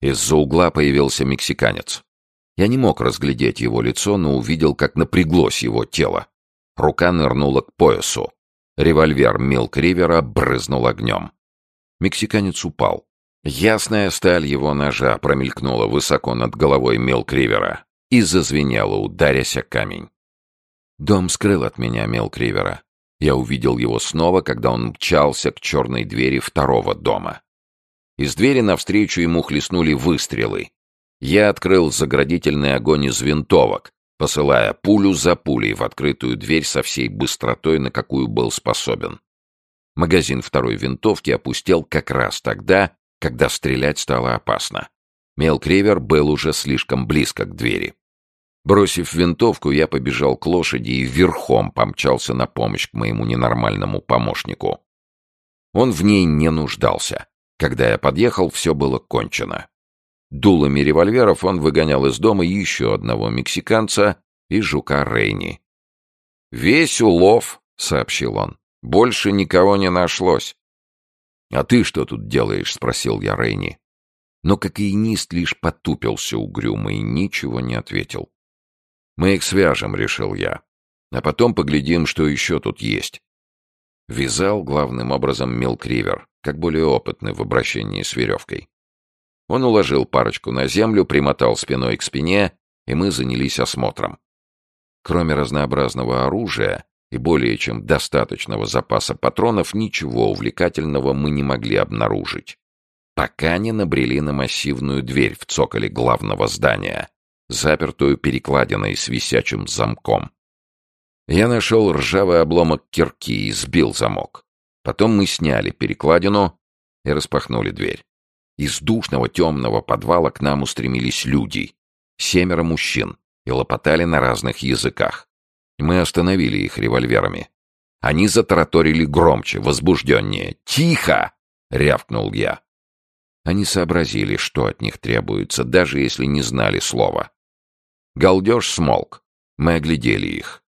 Из-за угла появился мексиканец. Я не мог разглядеть его лицо, но увидел, как напряглось его тело. Рука нырнула к поясу. Револьвер Милк Ривера брызнул огнем. Мексиканец упал. Ясная сталь его ножа промелькнула высоко над головой Милк Ривера и зазвенела, ударясь камень. Дом скрыл от меня Милк Ривера. Я увидел его снова, когда он мчался к черной двери второго дома. Из двери навстречу ему хлестнули выстрелы, я открыл заградительный огонь из винтовок, посылая пулю за пулей в открытую дверь со всей быстротой, на какую был способен. Магазин второй винтовки опустел как раз тогда, когда стрелять стало опасно. Мелкривер был уже слишком близко к двери. Бросив винтовку, я побежал к лошади и верхом помчался на помощь к моему ненормальному помощнику. Он в ней не нуждался. Когда я подъехал, все было кончено. Дулами револьверов он выгонял из дома еще одного мексиканца и жука Рейни. «Весь улов», — сообщил он. «Больше никого не нашлось». «А ты что тут делаешь?» — спросил я Рейни. Но кокаинист лишь потупился угрюмо и ничего не ответил. «Мы их свяжем», — решил я. «А потом поглядим, что еще тут есть». Вязал главным образом Милкривер, как более опытный в обращении с веревкой. Он уложил парочку на землю, примотал спиной к спине, и мы занялись осмотром. Кроме разнообразного оружия и более чем достаточного запаса патронов, ничего увлекательного мы не могли обнаружить. Пока не набрели на массивную дверь в цоколе главного здания, запертую перекладиной с висячим замком. Я нашел ржавый обломок кирки и сбил замок. Потом мы сняли перекладину и распахнули дверь. Из душного темного подвала к нам устремились люди. Семеро мужчин и лопотали на разных языках. Мы остановили их револьверами. Они затараторили громче, возбужденнее. «Тихо!» — рявкнул я. Они сообразили, что от них требуется, даже если не знали слова. Галдеж смолк. Мы оглядели их.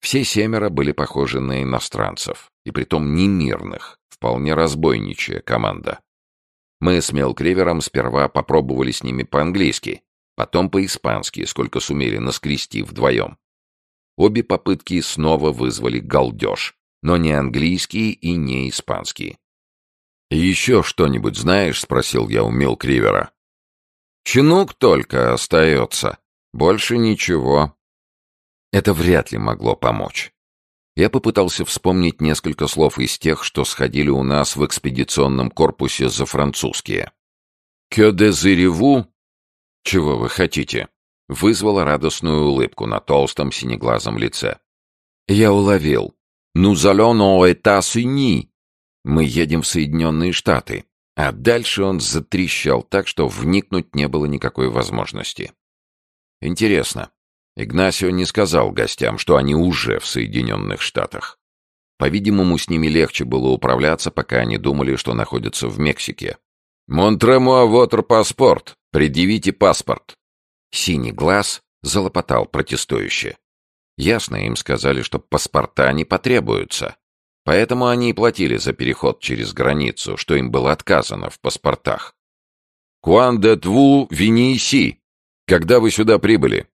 Все семеро были похожи на иностранцев, и притом не мирных, вполне разбойничья команда. Мы с Мелкривером сперва попробовали с ними по-английски, потом по-испански, сколько сумели наскрести вдвоем. Обе попытки снова вызвали галдеж, но не английский и не испанский. «Еще что-нибудь знаешь?» — спросил я у Милкривера. «Чинук только остается. Больше ничего». Это вряд ли могло помочь. Я попытался вспомнить несколько слов из тех, что сходили у нас в экспедиционном корпусе за французские. «Que désirez-vous?» «Чего вы хотите?» вызвало радостную улыбку на толстом синеглазом лице. Я уловил. «Nous allons aux États-Unis!» Мы едем в Соединенные Штаты. А дальше он затрещал так, что вникнуть не было никакой возможности. Интересно, Игнасио не сказал гостям, что они уже в Соединенных Штатах. По-видимому, с ними легче было управляться, пока они думали, что находятся в Мексике. «Монтремуа вотер паспорт! Предъявите паспорт!» Синий глаз залопотал протестующе. Ясно им сказали, что паспорта не потребуются. Поэтому они и платили за переход через границу, что им было отказано в паспортах. «Куан де тву винейси?» «Когда вы сюда прибыли?»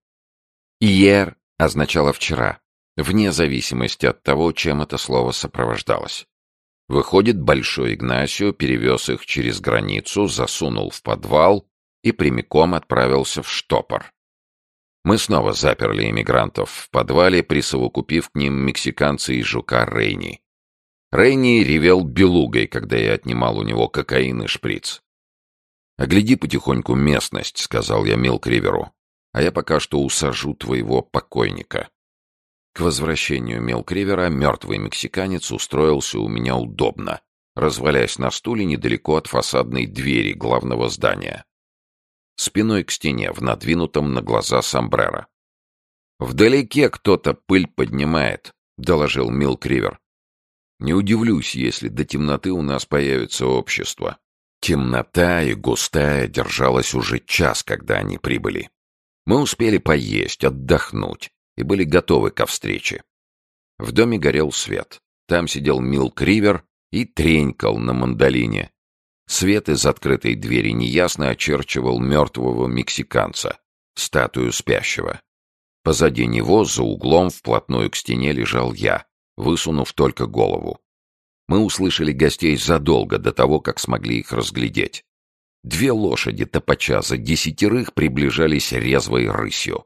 «Иер» означало «вчера», вне зависимости от того, чем это слово сопровождалось. Выходит, Большой Игнасио перевез их через границу, засунул в подвал и прямиком отправился в штопор. Мы снова заперли иммигрантов в подвале, присовокупив к ним мексиканца и жука Рейни. Рейни ревел белугой, когда я отнимал у него кокаин и шприц. «Огляди потихоньку местность», — сказал я Милкриверу, «а я пока что усажу твоего покойника». К возвращению Милкривера мертвый мексиканец устроился у меня удобно, развалясь на стуле недалеко от фасадной двери главного здания. Спиной к стене, в надвинутом на глаза сомбреро. «Вдалеке кто-то пыль поднимает», — доложил Милкривер. Не удивлюсь, если до темноты у нас появится общество. Темнота и густая держалась уже час, когда они прибыли. Мы успели поесть, отдохнуть и были готовы ко встрече. В доме горел свет. Там сидел Милк Ривер и тренькал на мандолине. Свет из открытой двери неясно очерчивал мертвого мексиканца, статую спящего. Позади него, за углом, вплотную к стене лежал я, высунув только голову. Мы услышали гостей задолго до того, как смогли их разглядеть. Две лошади топача за десятерых приближались резвой рысью.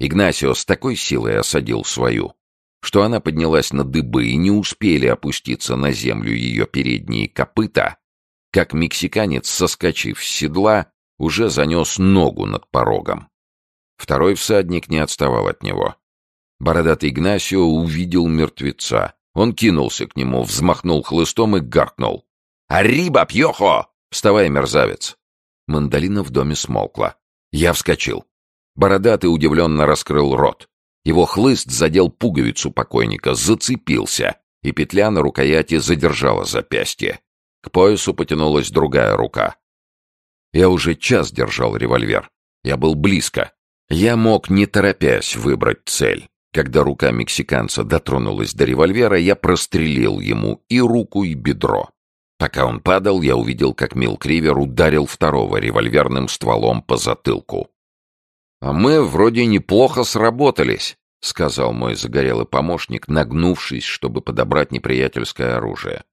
Игнасио с такой силой осадил свою, что она поднялась на дыбы и не успели опуститься на землю ее передние копыта, как мексиканец, соскочив с седла, уже занес ногу над порогом. Второй всадник не отставал от него. Бородатый Игнасио увидел мертвеца. Он кинулся к нему, взмахнул хлыстом и гаркнул. «Ариба, пьехо!» «Вставай, мерзавец!» Мандолина в доме смолкла. Я вскочил. Бородатый удивленно раскрыл рот. Его хлыст задел пуговицу покойника, зацепился, и петля на рукояти задержала запястье. К поясу потянулась другая рука. Я уже час держал револьвер. Я был близко. Я мог, не торопясь, выбрать цель. Когда рука мексиканца дотронулась до револьвера, я прострелил ему и руку, и бедро. Пока он падал, я увидел, как Милкривер ударил второго револьверным стволом по затылку. «А мы вроде неплохо сработались», — сказал мой загорелый помощник, нагнувшись, чтобы подобрать неприятельское оружие.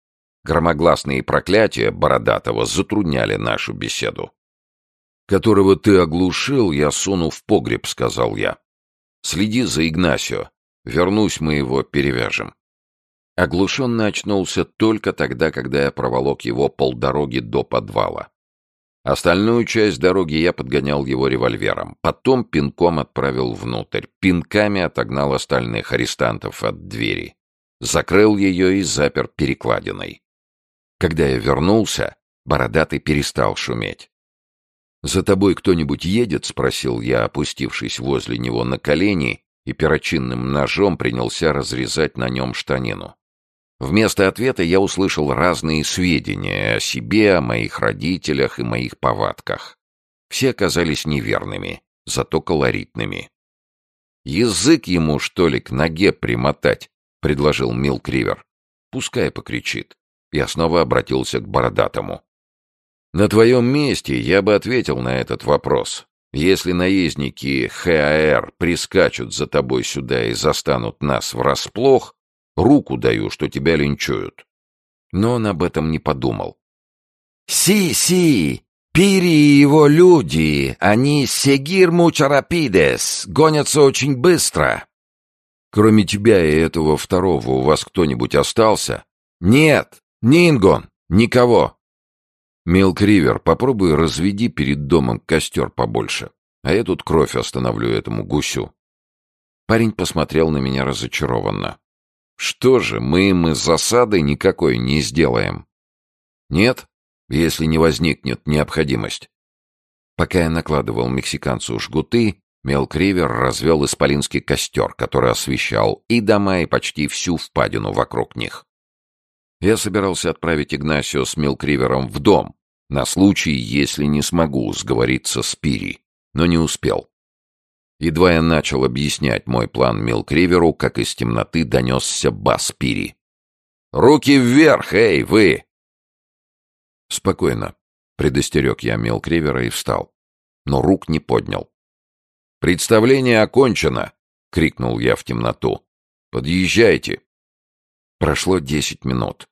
Громогласные проклятия Бородатого затрудняли нашу беседу. «Которого ты оглушил, я суну в погреб», — сказал я. Следи за Игнасио. Вернусь, мы его перевяжем. Оглушенный очнулся только тогда, когда я проволок его полдороги до подвала. Остальную часть дороги я подгонял его револьвером. Потом пинком отправил внутрь. Пинками отогнал остальных арестантов от двери. Закрыл ее и запер перекладиной. Когда я вернулся, бородатый перестал шуметь. «За тобой кто-нибудь едет?» — спросил я, опустившись возле него на колени и перочинным ножом принялся разрезать на нем штанину. Вместо ответа я услышал разные сведения о себе, о моих родителях и моих повадках. Все оказались неверными, зато колоритными. «Язык ему, что ли, к ноге примотать?» — предложил Мил Кривер. «Пускай покричит». Я снова обратился к Бородатому. «На твоем месте я бы ответил на этот вопрос. Если наездники ХАР прискачут за тобой сюда и застанут нас врасплох, руку даю, что тебя линчуют». Но он об этом не подумал. «Си-си! Пири его люди, они сегир мучарапидес, гонятся очень быстро!» «Кроме тебя и этого второго у вас кто-нибудь остался?» «Нет, Нингон, никого!» «Милкривер, попробуй разведи перед домом костер побольше, а я тут кровь остановлю этому гусю». Парень посмотрел на меня разочарованно. «Что же, мы им из засады никакой не сделаем?» «Нет, если не возникнет необходимость». Пока я накладывал мексиканцу жгуты, Мелкривер развел исполинский костер, который освещал и дома, и почти всю впадину вокруг них. Я собирался отправить Игнасио с Милкривером в дом, на случай, если не смогу сговориться с Пири, но не успел. Едва я начал объяснять мой план Милкриверу, как из темноты донесся бас Пири. «Руки вверх, эй, вы!» «Спокойно», — предостерег я Милкривера и встал, но рук не поднял. «Представление окончено!» — крикнул я в темноту. «Подъезжайте!» Прошло десять минут.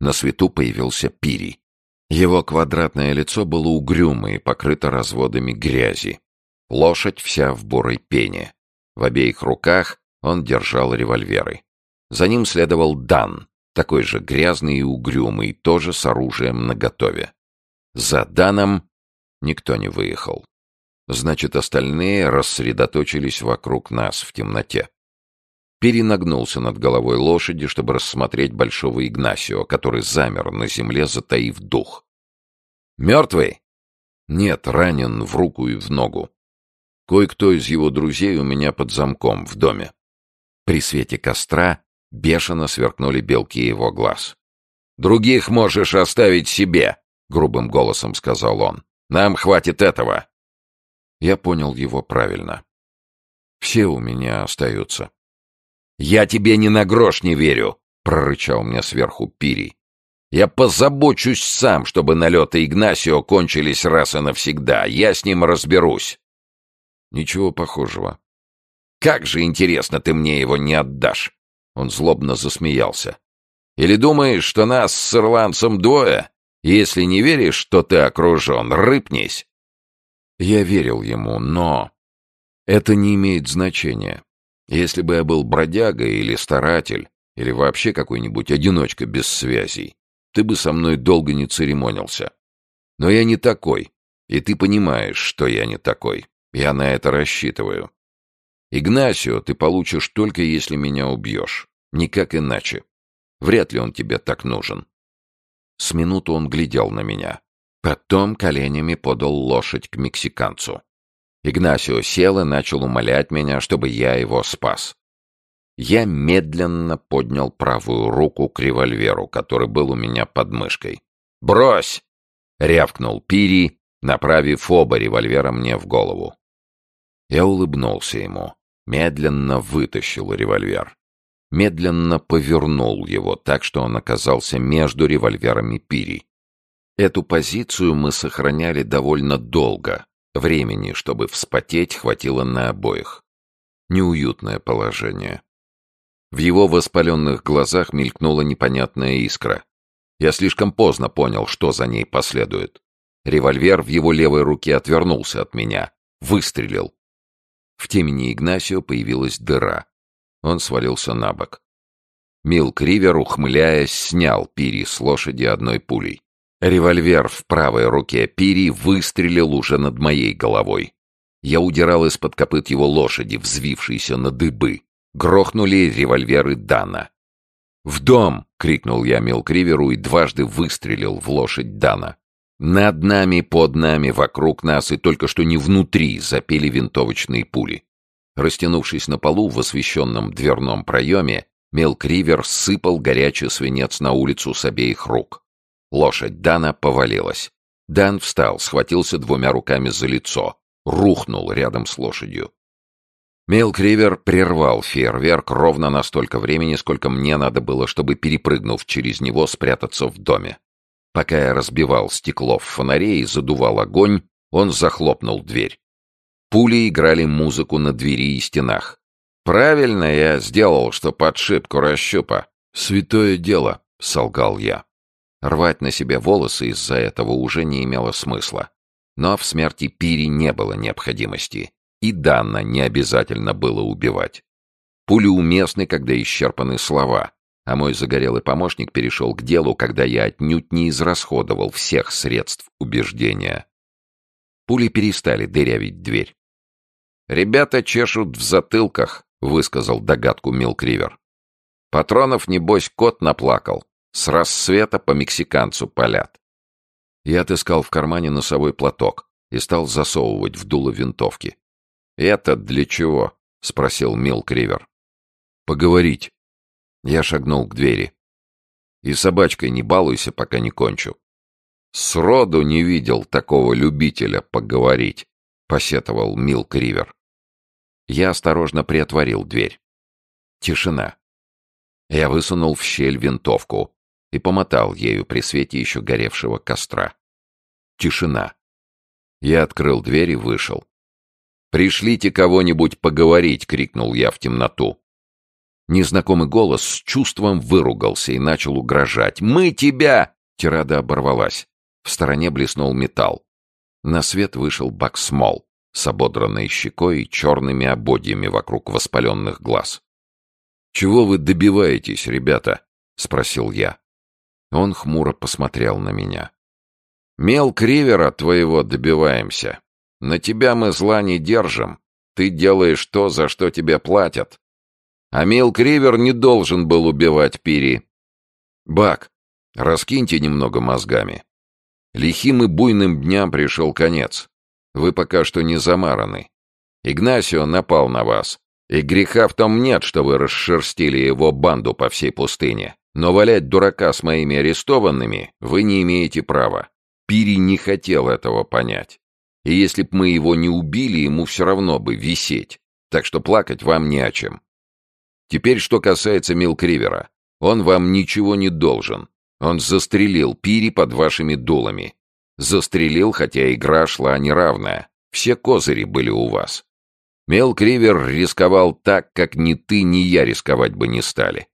На свету появился Пири. Его квадратное лицо было угрюмо и покрыто разводами грязи. Лошадь вся в бурой пене. В обеих руках он держал револьверы. За ним следовал Дан, такой же грязный и угрюмый, тоже с оружием наготове. За Даном никто не выехал. Значит, остальные рассредоточились вокруг нас в темноте перенагнулся над головой лошади, чтобы рассмотреть большого Игнасио, который замер на земле, затаив дух. «Мертвый?» «Нет, ранен в руку и в ногу. Кое-кто из его друзей у меня под замком в доме». При свете костра бешено сверкнули белки его глаз. «Других можешь оставить себе», — грубым голосом сказал он. «Нам хватит этого». Я понял его правильно. Все у меня остаются. «Я тебе ни на грош не верю!» — прорычал мне сверху Пири. «Я позабочусь сам, чтобы налеты Игнасио кончились раз и навсегда. Я с ним разберусь». «Ничего похожего». «Как же интересно ты мне его не отдашь!» Он злобно засмеялся. «Или думаешь, что нас с ирландцем двое? Если не веришь, что ты окружен, рыпнись!» Я верил ему, но... Это не имеет значения. Если бы я был бродяга или старатель, или вообще какой-нибудь одиночка без связей, ты бы со мной долго не церемонился. Но я не такой, и ты понимаешь, что я не такой. Я на это рассчитываю. Игнасио ты получишь только если меня убьешь. Никак иначе. Вряд ли он тебе так нужен. С минуту он глядел на меня. Потом коленями подал лошадь к мексиканцу. Игнасио сел и начал умолять меня, чтобы я его спас. Я медленно поднял правую руку к револьверу, который был у меня под мышкой. «Брось!» — рявкнул Пири, направив оба револьвера мне в голову. Я улыбнулся ему, медленно вытащил револьвер. Медленно повернул его так, что он оказался между револьверами Пири. Эту позицию мы сохраняли довольно долго, Времени, чтобы вспотеть, хватило на обоих. Неуютное положение. В его воспаленных глазах мелькнула непонятная искра. Я слишком поздно понял, что за ней последует. Револьвер в его левой руке отвернулся от меня. Выстрелил. В темени Игнасио появилась дыра. Он свалился на бок. Милк Ривер, ухмыляясь, снял пири с лошади одной пулей. Револьвер в правой руке Пири выстрелил уже над моей головой. Я удирал из-под копыт его лошади, взвившейся на дыбы. Грохнули револьверы Дана. «В дом!» — крикнул я Милкриверу и дважды выстрелил в лошадь Дана. Над нами, под нами, вокруг нас и только что не внутри запели винтовочные пули. Растянувшись на полу в освещенном дверном проеме, Мелкривер сыпал горячий свинец на улицу с обеих рук. Лошадь Дана повалилась. Дан встал, схватился двумя руками за лицо, рухнул рядом с лошадью. Мелкривер прервал фейерверк ровно на столько времени, сколько мне надо было, чтобы, перепрыгнув через него, спрятаться в доме. Пока я разбивал стекло в фонаре и задувал огонь, он захлопнул дверь. Пули играли музыку на двери и стенах. «Правильно я сделал, что подшипку расщупа. Святое дело», — солгал я. Рвать на себе волосы из-за этого уже не имело смысла. Но в смерти Пири не было необходимости, и Данна не обязательно было убивать. Пули уместны, когда исчерпаны слова, а мой загорелый помощник перешел к делу, когда я отнюдь не израсходовал всех средств убеждения. Пули перестали дырявить дверь. «Ребята чешут в затылках», — высказал догадку Милкривер. «Патронов, небось, кот наплакал. С рассвета по мексиканцу палят». Я отыскал в кармане носовой платок и стал засовывать в дуло винтовки. «Это для чего?» — спросил Милкривер. «Поговорить». Я шагнул к двери. «И собачкой не балуйся, пока не кончу». «Сроду не видел такого любителя поговорить», — посетовал Милк Ривер. Я осторожно приотворил дверь. Тишина. Я высунул в щель винтовку и помотал ею при свете еще горевшего костра. Тишина. Я открыл дверь и вышел. «Пришлите кого-нибудь поговорить!» — крикнул я в темноту. Незнакомый голос с чувством выругался и начал угрожать. «Мы тебя!» — тирада оборвалась. В стороне блеснул металл. На свет вышел Баксмол с ободранной щекой и черными ободьями вокруг воспаленных глаз. «Чего вы добиваетесь, ребята?» — спросил я. Он хмуро посмотрел на меня. «Мел Кривера твоего добиваемся. На тебя мы зла не держим. Ты делаешь то, за что тебе платят. А Мел Кривер не должен был убивать Пири. Бак, раскиньте немного мозгами. Лихим и буйным дням пришел конец. Вы пока что не замараны. Игнасио напал на вас. И греха в том нет, что вы расшерстили его банду по всей пустыне. Но валять дурака с моими арестованными вы не имеете права. Пири не хотел этого понять. И если б мы его не убили, ему все равно бы висеть. Так что плакать вам не о чем. Теперь, что касается Милкривера. Он вам ничего не должен. Он застрелил Пири под вашими дулами. Застрелил, хотя игра шла неравная. Все козыри были у вас. Мел Кривер рисковал так, как ни ты, ни я рисковать бы не стали.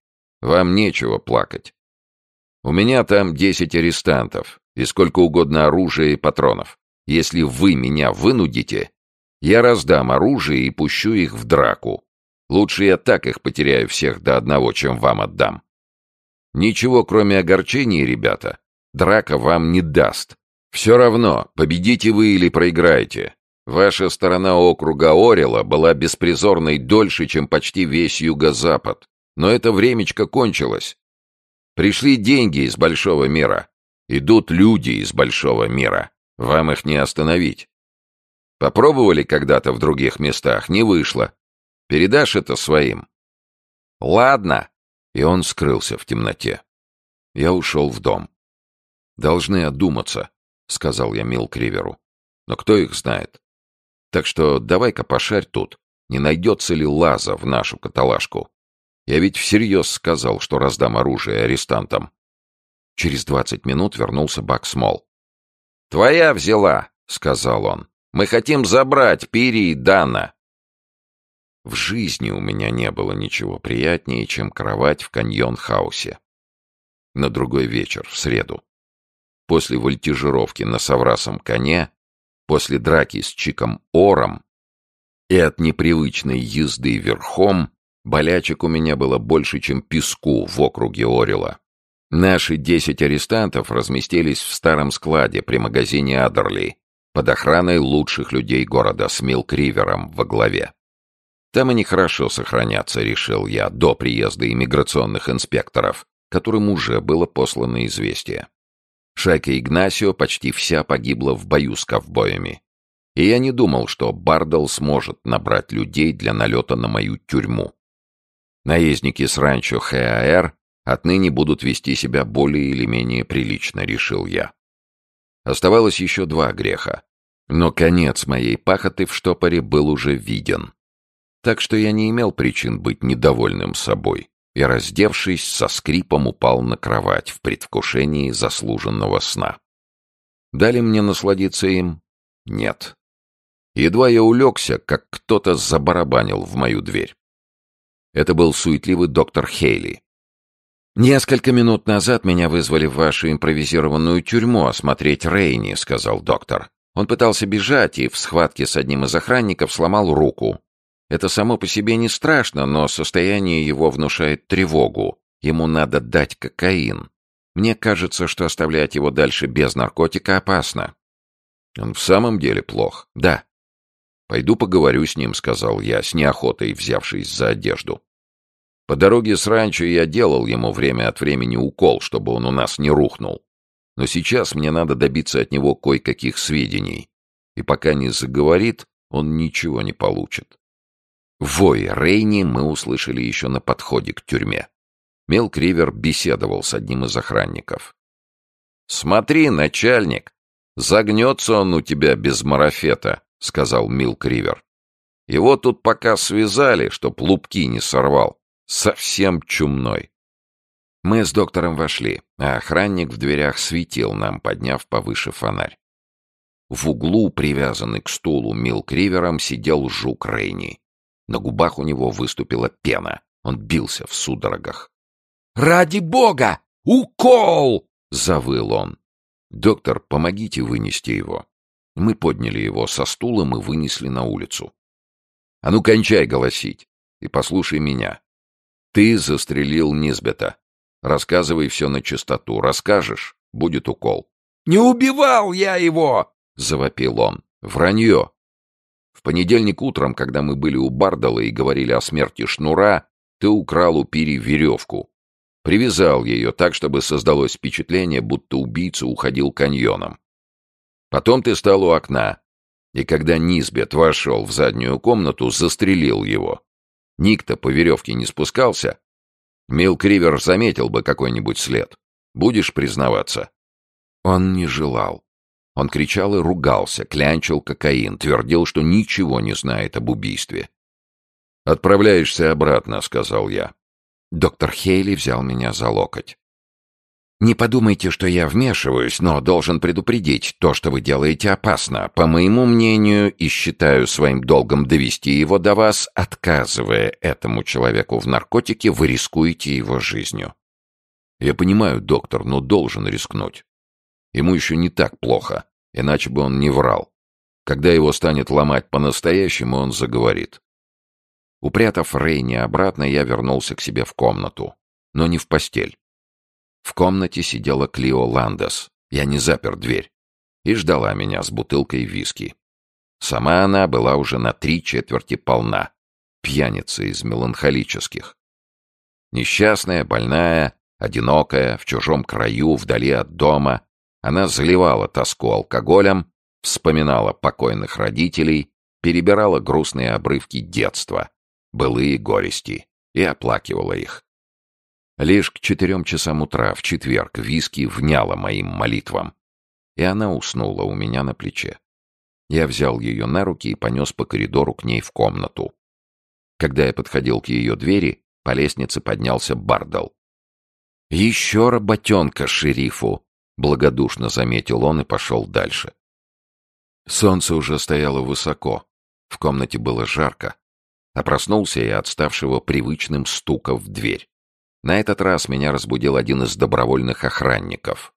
Вам нечего плакать. У меня там десять арестантов и сколько угодно оружия и патронов. Если вы меня вынудите, я раздам оружие и пущу их в драку. Лучше я так их потеряю всех до одного, чем вам отдам. Ничего, кроме огорчений, ребята, драка вам не даст. Все равно, победите вы или проиграете. Ваша сторона округа Орела была беспризорной дольше, чем почти весь юго-запад. Но это времечко кончилось. Пришли деньги из большого мира. Идут люди из большого мира. Вам их не остановить. Попробовали когда-то в других местах, не вышло. Передашь это своим? Ладно, и он скрылся в темноте. Я ушел в дом. «Должны одуматься», — сказал я Мил Криверу. «Но кто их знает? Так что давай-ка пошарь тут, не найдется ли лаза в нашу каталажку. Я ведь всерьез сказал, что раздам оружие арестантам». Через двадцать минут вернулся Бак Смол. «Твоя взяла», — сказал он. «Мы хотим забрать Пири и Дана». В жизни у меня не было ничего приятнее, чем кровать в каньон-хаусе. На другой вечер, в среду. После вольтижировки на соврасом коне, после драки с Чиком Ором и от непривычной езды верхом, болячек у меня было больше, чем песку в округе Орела. Наши десять арестантов разместились в старом складе при магазине Адерли под охраной лучших людей города с Милк-Ривером во главе. Там они хорошо сохранятся, решил я, до приезда иммиграционных инспекторов, которым уже было послано известие. Шайка Игнасио почти вся погибла в бою с ковбоями. И я не думал, что Бардал сможет набрать людей для налета на мою тюрьму. Наездники с ранчо ХАР отныне будут вести себя более или менее прилично, решил я. Оставалось еще два греха. Но конец моей пахоты в штопоре был уже виден. Так что я не имел причин быть недовольным собой и, раздевшись, со скрипом упал на кровать в предвкушении заслуженного сна. Дали мне насладиться им? Нет. Едва я улегся, как кто-то забарабанил в мою дверь. Это был суетливый доктор Хейли. «Несколько минут назад меня вызвали в вашу импровизированную тюрьму осмотреть Рейни», — сказал доктор. Он пытался бежать и в схватке с одним из охранников сломал руку. Это само по себе не страшно, но состояние его внушает тревогу. Ему надо дать кокаин. Мне кажется, что оставлять его дальше без наркотика опасно. Он в самом деле плох? Да. Пойду поговорю с ним, сказал я, с неохотой взявшись за одежду. По дороге с ранчо я делал ему время от времени укол, чтобы он у нас не рухнул. Но сейчас мне надо добиться от него кое-каких сведений. И пока не заговорит, он ничего не получит. Вой Рейни мы услышали еще на подходе к тюрьме. Мел Кривер беседовал с одним из охранников. «Смотри, начальник, загнется он у тебя без марафета», — сказал Мил Кривер. «Его тут пока связали, чтоб лупки не сорвал. Совсем чумной». Мы с доктором вошли, а охранник в дверях светил нам, подняв повыше фонарь. В углу, привязанный к стулу Мил Кривером, сидел жук Рейни. На губах у него выступила пена. Он бился в судорогах. «Ради бога! Укол!» — завыл он. «Доктор, помогите вынести его». Мы подняли его со стулом и вынесли на улицу. «А ну, кончай голосить и послушай меня. Ты застрелил Низбета. Рассказывай все на чистоту. Расскажешь — будет укол». «Не убивал я его!» — завопил он. «Вранье. В понедельник утром, когда мы были у Бардала и говорили о смерти Шнура, ты украл у Пири веревку. Привязал ее так, чтобы создалось впечатление, будто убийца уходил каньоном. Потом ты стал у окна, и когда Низбет вошел в заднюю комнату, застрелил его. Никто по веревке не спускался. Мил Кривер заметил бы какой-нибудь след. Будешь признаваться? Он не желал. Он кричал и ругался, клянчил кокаин, твердил, что ничего не знает об убийстве. «Отправляешься обратно», — сказал я. Доктор Хейли взял меня за локоть. «Не подумайте, что я вмешиваюсь, но должен предупредить, то, что вы делаете, опасно. По моему мнению, и считаю своим долгом довести его до вас, отказывая этому человеку в наркотике, вы рискуете его жизнью». «Я понимаю, доктор, но должен рискнуть. Ему еще не так плохо, иначе бы он не врал. Когда его станет ломать по-настоящему, он заговорит. Упрятав Рейни обратно, я вернулся к себе в комнату. Но не в постель. В комнате сидела Клио Ландес. Я не запер дверь. И ждала меня с бутылкой виски. Сама она была уже на три четверти полна. Пьяница из меланхолических. Несчастная, больная, одинокая, в чужом краю, вдали от дома, она заливала тоску алкоголем, вспоминала покойных родителей, перебирала грустные обрывки детства, былые горести, и оплакивала их. Лишь к четырем часам утра в четверг виски вняла моим молитвам, и она уснула у меня на плече. Я взял ее на руки и понес по коридору к ней в комнату. Когда я подходил к ее двери, по лестнице поднялся Бардал. «Еще работенка шерифу!» Благодушно заметил он и пошел дальше. Солнце уже стояло высоко. В комнате было жарко. А проснулся я от ставшего привычным стука в дверь. На этот раз меня разбудил один из добровольных охранников.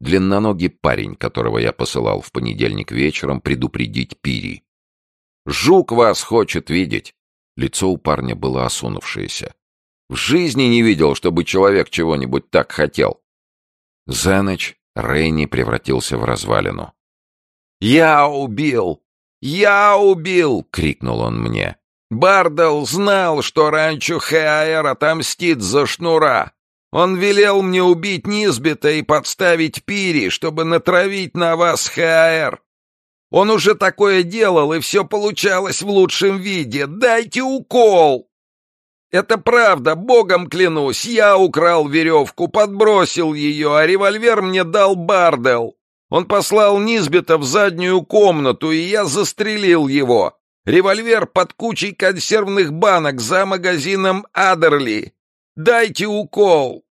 Длинноногий парень, которого я посылал в понедельник вечером предупредить Пири. «Жук вас хочет видеть!» Лицо у парня было осунувшееся. «В жизни не видел, чтобы человек чего-нибудь так хотел!» За ночь Рейни превратился в развалину. «Я убил! Я убил!» — крикнул он мне. «Бардел знал, что ранчо Хеаэр отомстит за шнура. Он велел мне убить Низбета и подставить Пири, чтобы натравить на вас Хеаэр. Он уже такое делал, и все получалось в лучшем виде. Дайте укол!» «Это правда, богом клянусь, я украл веревку, подбросил ее, а револьвер мне дал Бардел. Он послал Низбета в заднюю комнату, и я застрелил его. Револьвер под кучей консервных банок за магазином Адерли. Дайте укол!»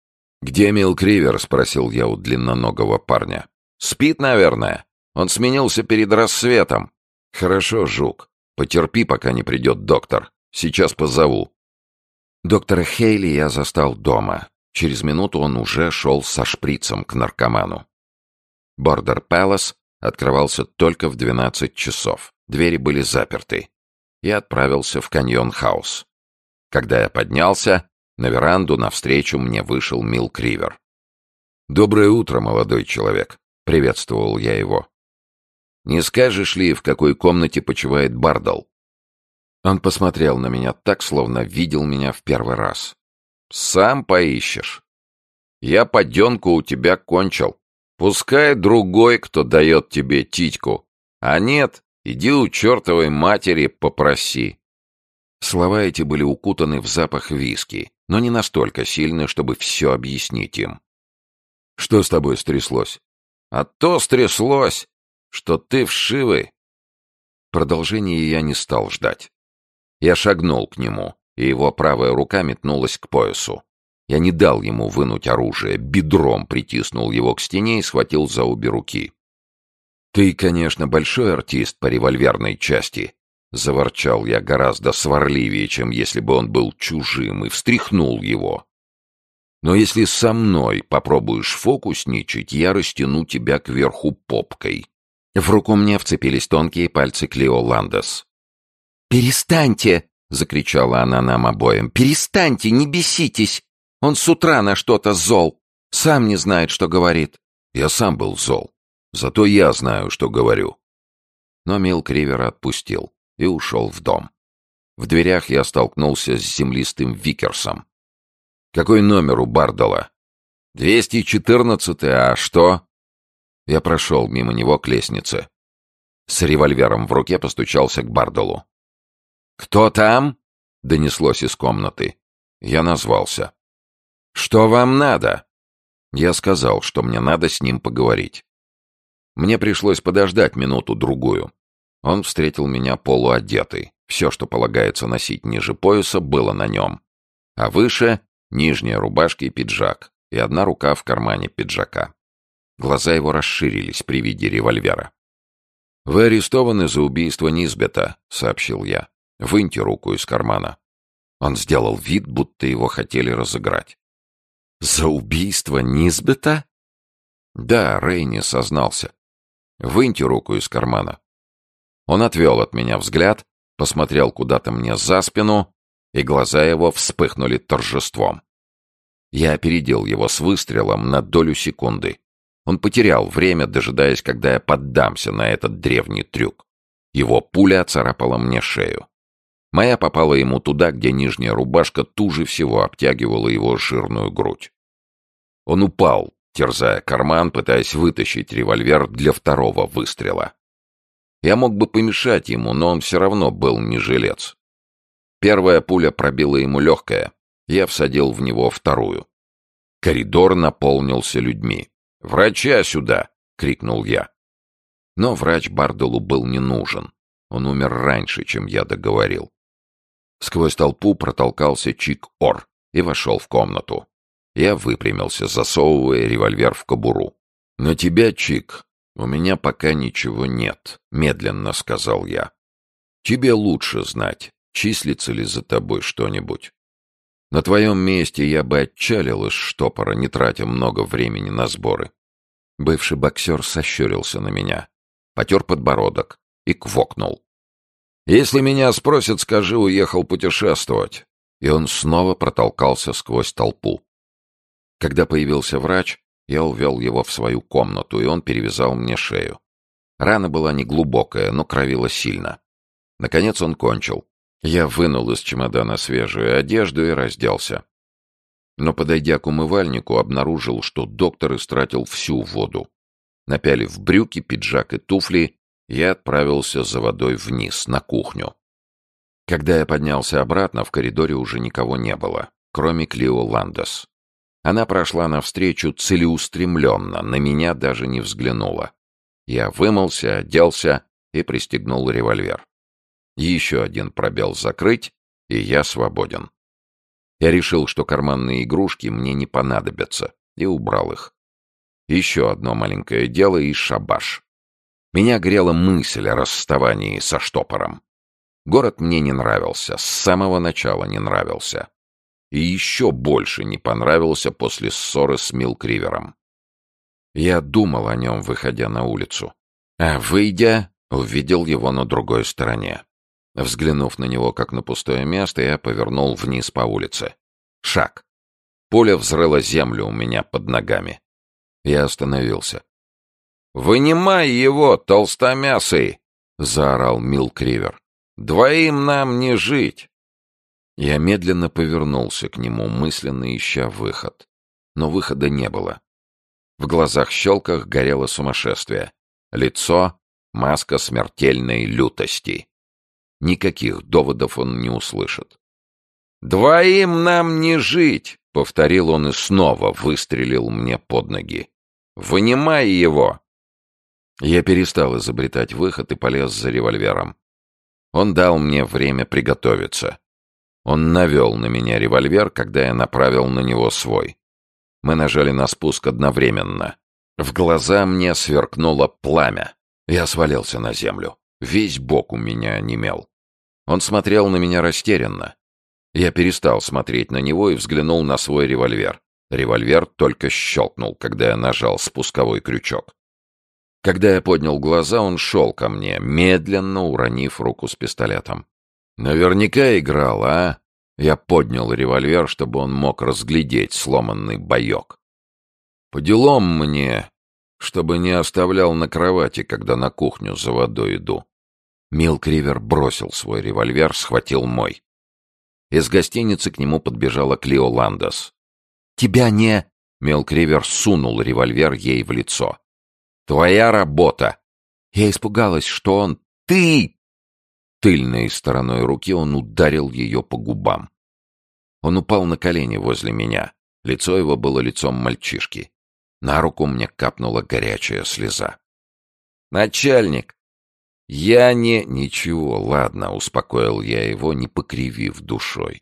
«Где Мил Кривер?» — спросил я у длинноногого парня. «Спит, наверное. Он сменился перед рассветом». «Хорошо, Жук. Потерпи, пока не придет доктор. Сейчас позову». Доктора Хейли я застал дома. Через минуту он уже шел со шприцем к наркоману. Бордер Пэлас открывался только в 12 часов. Двери были заперты. Я отправился в каньон-хаус. Когда я поднялся, на веранду навстречу мне вышел Мил Кривер. «Доброе утро, молодой человек», — приветствовал я его. «Не скажешь ли, в какой комнате почивает Бардал?» Он посмотрел на меня так, словно видел меня в первый раз. «Сам поищешь. Я поденку у тебя кончил. Пускай другой, кто дает тебе титьку. А нет, иди у чертовой матери попроси». Слова эти были укутаны в запах виски, но не настолько сильно, чтобы все объяснить им. «Что с тобой стряслось?» «А то стряслось, что ты вшивый». Продолжение я не стал ждать. Я шагнул к нему, и его правая рука метнулась к поясу. Я не дал ему вынуть оружие, бедром притиснул его к стене и схватил за обе руки. «Ты, конечно, большой артист по револьверной части», — заворчал я гораздо сварливее, чем если бы он был чужим, и встряхнул его. «Но если со мной попробуешь фокусничать, я растяну тебя кверху попкой». В руку мне вцепились тонкие пальцы Клео Ландес. «Перестаньте!» — закричала она нам обоим. «Перестаньте, не беситесь! Он с утра на что-то зол. Сам не знает, что говорит». Я сам был зол. Зато я знаю, что говорю. Но Мил Кривера отпустил и ушел в дом. В дверях я столкнулся с землистым Викерсом. «Какой номер у Бардала?» «Двести четырнадцатый, а что?» Я прошел мимо него к лестнице. С револьвером в руке постучался к Бардалу. «Кто там?» — донеслось из комнаты. Я назвался. «Что вам надо?» Я сказал, что мне надо с ним поговорить. Мне пришлось подождать минуту-другую. Он встретил меня полуодетый. Все, что полагается носить ниже пояса, было на нем. А выше — нижняя рубашка и пиджак, и одна рука в кармане пиджака. Глаза его расширились при виде револьвера. «Вы арестованы за убийство Низбета», — сообщил я. Выньте руку из кармана». Он сделал вид, будто его хотели разыграть. «За убийство Низбета?» «Да, Рейни сознался. Выньте руку из кармана». Он отвел от меня взгляд, посмотрел куда-то мне за спину, и глаза его вспыхнули торжеством. Я опередил его с выстрелом на долю секунды. Он потерял время, дожидаясь, когда я поддамся на этот древний трюк. Его пуля царапала мне шею. Моя попала ему туда, где нижняя рубашка туже всего обтягивала его жирную грудь. Он упал, терзая карман, пытаясь вытащить револьвер для второго выстрела. Я мог бы помешать ему, но он все равно был не жилец. Первая пуля пробила ему легкое. Я всадил в него вторую. Коридор наполнился людьми. «Врача сюда!» — крикнул я. Но врач Бардолу был не нужен. Он умер раньше, чем я договорил. Сквозь толпу протолкался Чик-Ор и вошел в комнату. Я выпрямился, засовывая револьвер в кобуру. «На тебя, Чик, у меня пока ничего нет», — медленно сказал я. «Тебе лучше знать, числится ли за тобой что-нибудь. На твоем месте я бы отчалил из штопора, не тратя много времени на сборы». Бывший боксер сощурился на меня, потер подбородок и квокнул. Если меня спросят, скажи, уехал путешествовать. И он снова протолкался сквозь толпу. Когда появился врач, я увел его в свою комнату, и он перевязал мне шею. Рана была неглубокая, но кровила сильно. Наконец он кончил. Я вынул из чемодана свежую одежду и разделся. Но, подойдя к умывальнику, обнаружил, что доктор истратил всю воду. Напялив брюки, пиджак и туфли, я отправился за водой вниз, на кухню. Когда я поднялся обратно, в коридоре уже никого не было, кроме Клио Ландес. Она прошла навстречу целеустремленно, на меня даже не взглянула. Я вымылся, оделся и пристегнул револьвер. Еще один пробел закрыть, и я свободен. Я решил, что карманные игрушки мне не понадобятся, и убрал их. Еще одно маленькое дело и шабаш. Меня грела мысль о расставании со штопором. Город мне не нравился, с самого начала не нравился. И еще больше не понравился после ссоры с Милкривером. Я думал о нем, выходя на улицу. А выйдя, увидел его на другой стороне. Взглянув на него, как на пустое место, я повернул вниз по улице. Шаг. Поле взрыло землю у меня под ногами. Я остановился. «Вынимай его, толстомясый!» — заорал Мил Кривер. «Двоим нам не жить!» Я медленно повернулся к нему, мысленно ища выход. Но выхода не было. В глазах-щелках горело сумасшествие. Лицо — маска смертельной лютости. Никаких доводов он не услышит. «Двоим нам не жить!» — повторил он и снова выстрелил мне под ноги. «Вынимай его!» Я перестал изобретать выход и полез за револьвером. Он дал мне время приготовиться. Он навел на меня револьвер, когда я направил на него свой. Мы нажали на спуск одновременно. В глаза мне сверкнуло пламя. Я свалился на землю. Весь бок у меня онемел. Он смотрел на меня растерянно. Я перестал смотреть на него и взглянул на свой револьвер. Револьвер только щелкнул, когда я нажал спусковой крючок. Когда я поднял глаза, он шел ко мне, медленно уронив руку с пистолетом. Наверняка играл, а? Я поднял револьвер, чтобы он мог разглядеть сломанный боек. По делам мне, чтобы не оставлял на кровати, когда на кухню за водой иду. Мил Кривер бросил свой револьвер, схватил мой. Из гостиницы к нему подбежала Клио Ландос. «Тебя не...» Мил Кривер сунул револьвер ей в лицо. Твоя работа!» Я испугалась, что он... «Ты!» Тыльной стороной руки он ударил ее по губам. Он упал на колени возле меня. Лицо его было лицом мальчишки. На руку мне капнула горячая слеза. «Начальник!» «Я не...» «Ничего, ладно», — успокоил я его, не покривив душой.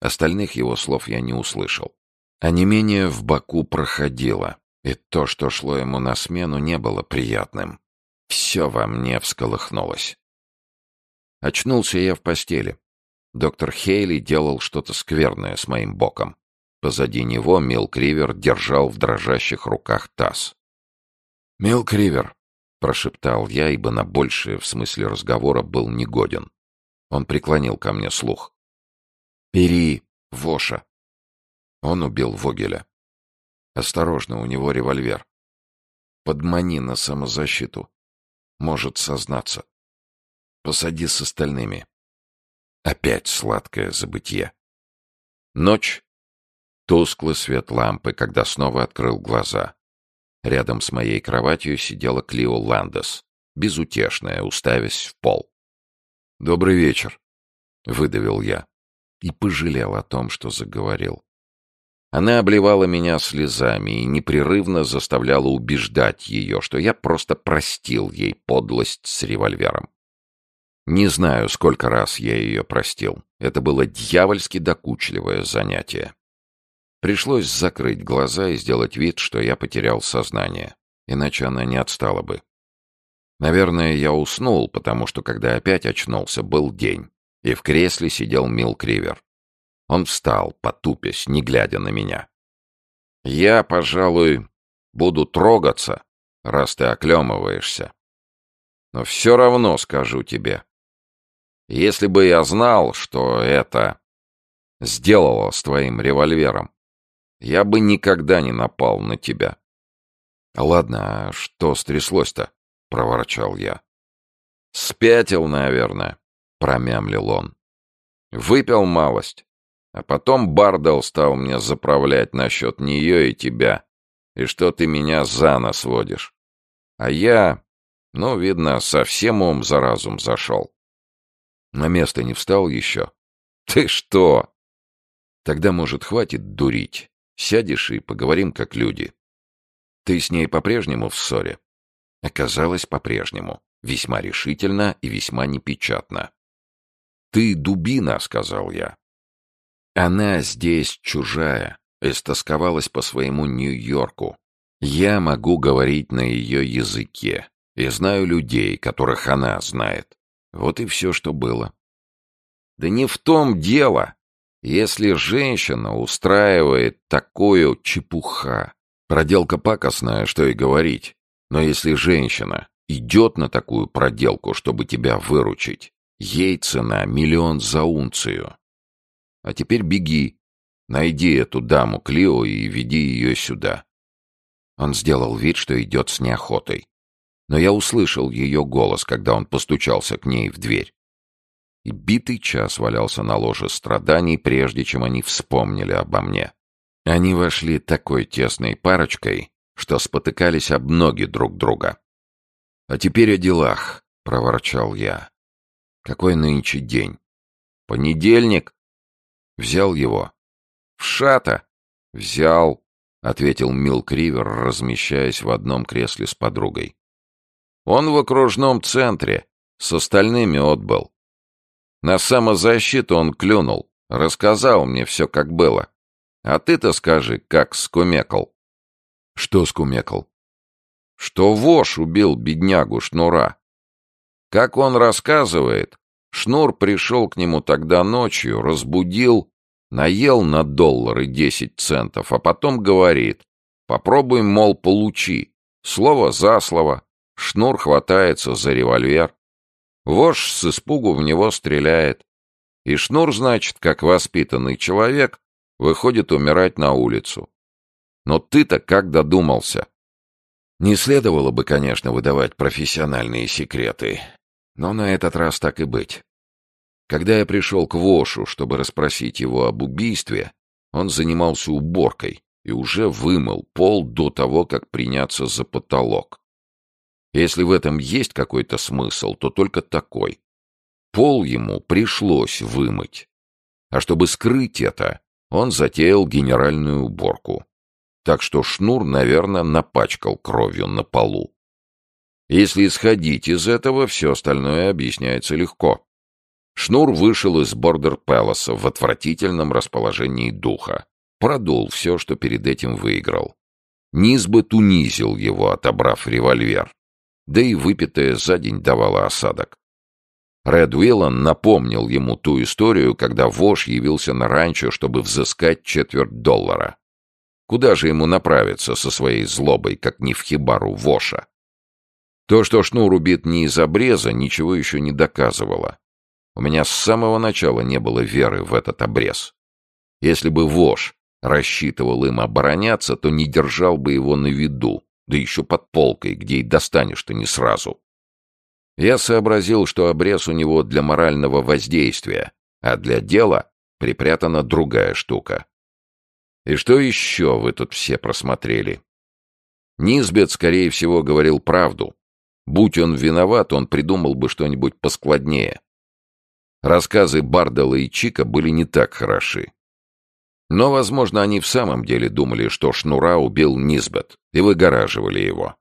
Остальных его слов я не услышал. А не менее в боку проходило. И то, что шло ему на смену, не было приятным. Все во мне всколыхнулось. Очнулся я в постели. Доктор Хейли делал что-то скверное с моим боком. Позади него Мил Кривер держал в дрожащих руках таз. «Мил Кривер», — прошептал я, ибо на большее в смысле разговора был негоден. Он преклонил ко мне слух. «Бери Воша». Он убил Вогеля. Осторожно, у него револьвер. Подмани на самозащиту. Может сознаться. Посади с остальными. Опять сладкое забытье. Ночь. Тусклый свет лампы, когда снова открыл глаза. Рядом с моей кроватью сидела Клио Ландес, безутешная, уставясь в пол. «Добрый вечер», — выдавил я и пожалел о том, что заговорил. Она обливала меня слезами и непрерывно заставляла убеждать ее, что я просто простил ей подлость с револьвером. Не знаю, сколько раз я ее простил. Это было дьявольски докучливое занятие. Пришлось закрыть глаза и сделать вид, что я потерял сознание, иначе она не отстала бы. Наверное, я уснул, потому что, когда опять очнулся, был день, и в кресле сидел Мил Кривер. Он встал, потупясь, не глядя на меня. «Я, пожалуй, буду трогаться, раз ты оклемываешься. Но все равно скажу тебе. Если бы я знал, что это сделало с твоим револьвером, я бы никогда не напал на тебя». «Ладно, а что стряслось-то?» — проворчал я. «Спятил, наверное», — промямлил он. «Выпил малость. А потом Бардел стал мне заправлять насчет нее и тебя, и что ты меня за нос водишь. А я... Ну, видно, совсем ум за разум зашел. На место не встал еще. Ты что? Тогда, может, хватит дурить. Сядешь и поговорим как люди. Ты с ней по-прежнему в ссоре? Оказалось, по-прежнему. Весьма решительно и весьма непечатно. «Ты дубина», — сказал я. Она здесь чужая, истосковалась по своему Нью-Йорку. Я могу говорить на ее языке и знаю людей, которых она знает. Вот и все, что было. Да не в том дело. Если женщина устраивает такое чепуха, проделка пакостная, что и говорить. Но если женщина идет на такую проделку, чтобы тебя выручить, ей цена миллион за унцию. А теперь беги, найди эту даму Клио и веди ее сюда. Он сделал вид, что идет с неохотой. Но я услышал ее голос, когда он постучался к ней в дверь. И битый час валялся на ложе страданий, прежде чем они вспомнили обо мне. Они вошли такой тесной парочкой, что спотыкались об ноги друг друга. «А теперь о делах», — проворчал я. «Какой нынче день?» «Понедельник». «Взял его». «В шата». «Взял», — ответил Милк Ривер, размещаясь в одном кресле с подругой. «Он в окружном центре, с остальными отбыл. На самозащиту он клюнул, рассказал мне все, как было. А ты-то скажи, как скумекал». «Что скумекал?» «Что вож убил беднягу Шнура. Как он рассказывает, Шнур пришел к нему тогда ночью, разбудил Наел на доллары десять центов, а потом говорит, попробуй, мол, получи. Слово за слово. Шнур хватается за револьвер. Вож с испугу в него стреляет. И Шнур, значит, как воспитанный человек, выходит умирать на улицу. Но ты-то как додумался? Не следовало бы, конечно, выдавать профессиональные секреты, но на этот раз так и быть. Когда я пришел к Вошу, чтобы расспросить его об убийстве, он занимался уборкой и уже вымыл пол до того, как приняться за потолок. Если в этом есть какой-то смысл, то только такой. Пол ему пришлось вымыть. А чтобы скрыть это, он затеял генеральную уборку. Так что шнур, наверное, напачкал кровью на полу. Если исходить из этого, все остальное объясняется легко. Шнур вышел из Бордер Пэласа в отвратительном расположении духа. Продул все, что перед этим выиграл. Низбет унизил его, отобрав револьвер. Да и выпитое за день давало осадок. Ред Уиллан напомнил ему ту историю, когда Вош явился на ранчо, чтобы взыскать четверть доллара. Куда же ему направиться со своей злобой, как не в хибару Воша? То, что Шнур убит не из обреза, ничего еще не доказывало. У меня с самого начала не было веры в этот обрез. Если бы вож рассчитывал им обороняться, то не держал бы его на виду, да еще под полкой, где и достанешь-то не сразу. Я сообразил, что обрез у него для морального воздействия, а для дела припрятана другая штука. И что еще вы тут все просмотрели? Низбет, скорее всего, говорил правду. Будь он виноват, он придумал бы что-нибудь поскладнее. Рассказы Бардала и Чика были не так хороши. Но, возможно, они в самом деле думали, что Шнура убил Низбет, и выгораживали его.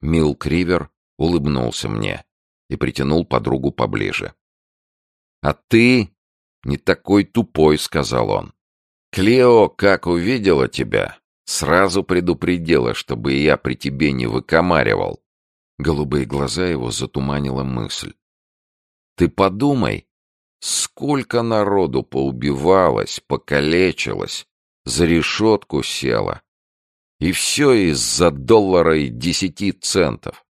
Мил Кривер улыбнулся мне и притянул подругу поближе. «А ты не такой тупой», — сказал он. «Клео, как увидела тебя, сразу предупредила, чтобы я при тебе не выкомаривал». Голубые глаза его затуманила мысль. Ты подумай, сколько народу поубивалось, покалечилось, за решетку село. И все из-за доллара и десяти центов.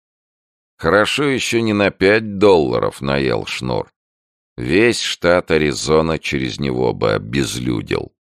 Хорошо еще не на пять долларов наел шнур. Весь штат Аризона через него бы обезлюдил.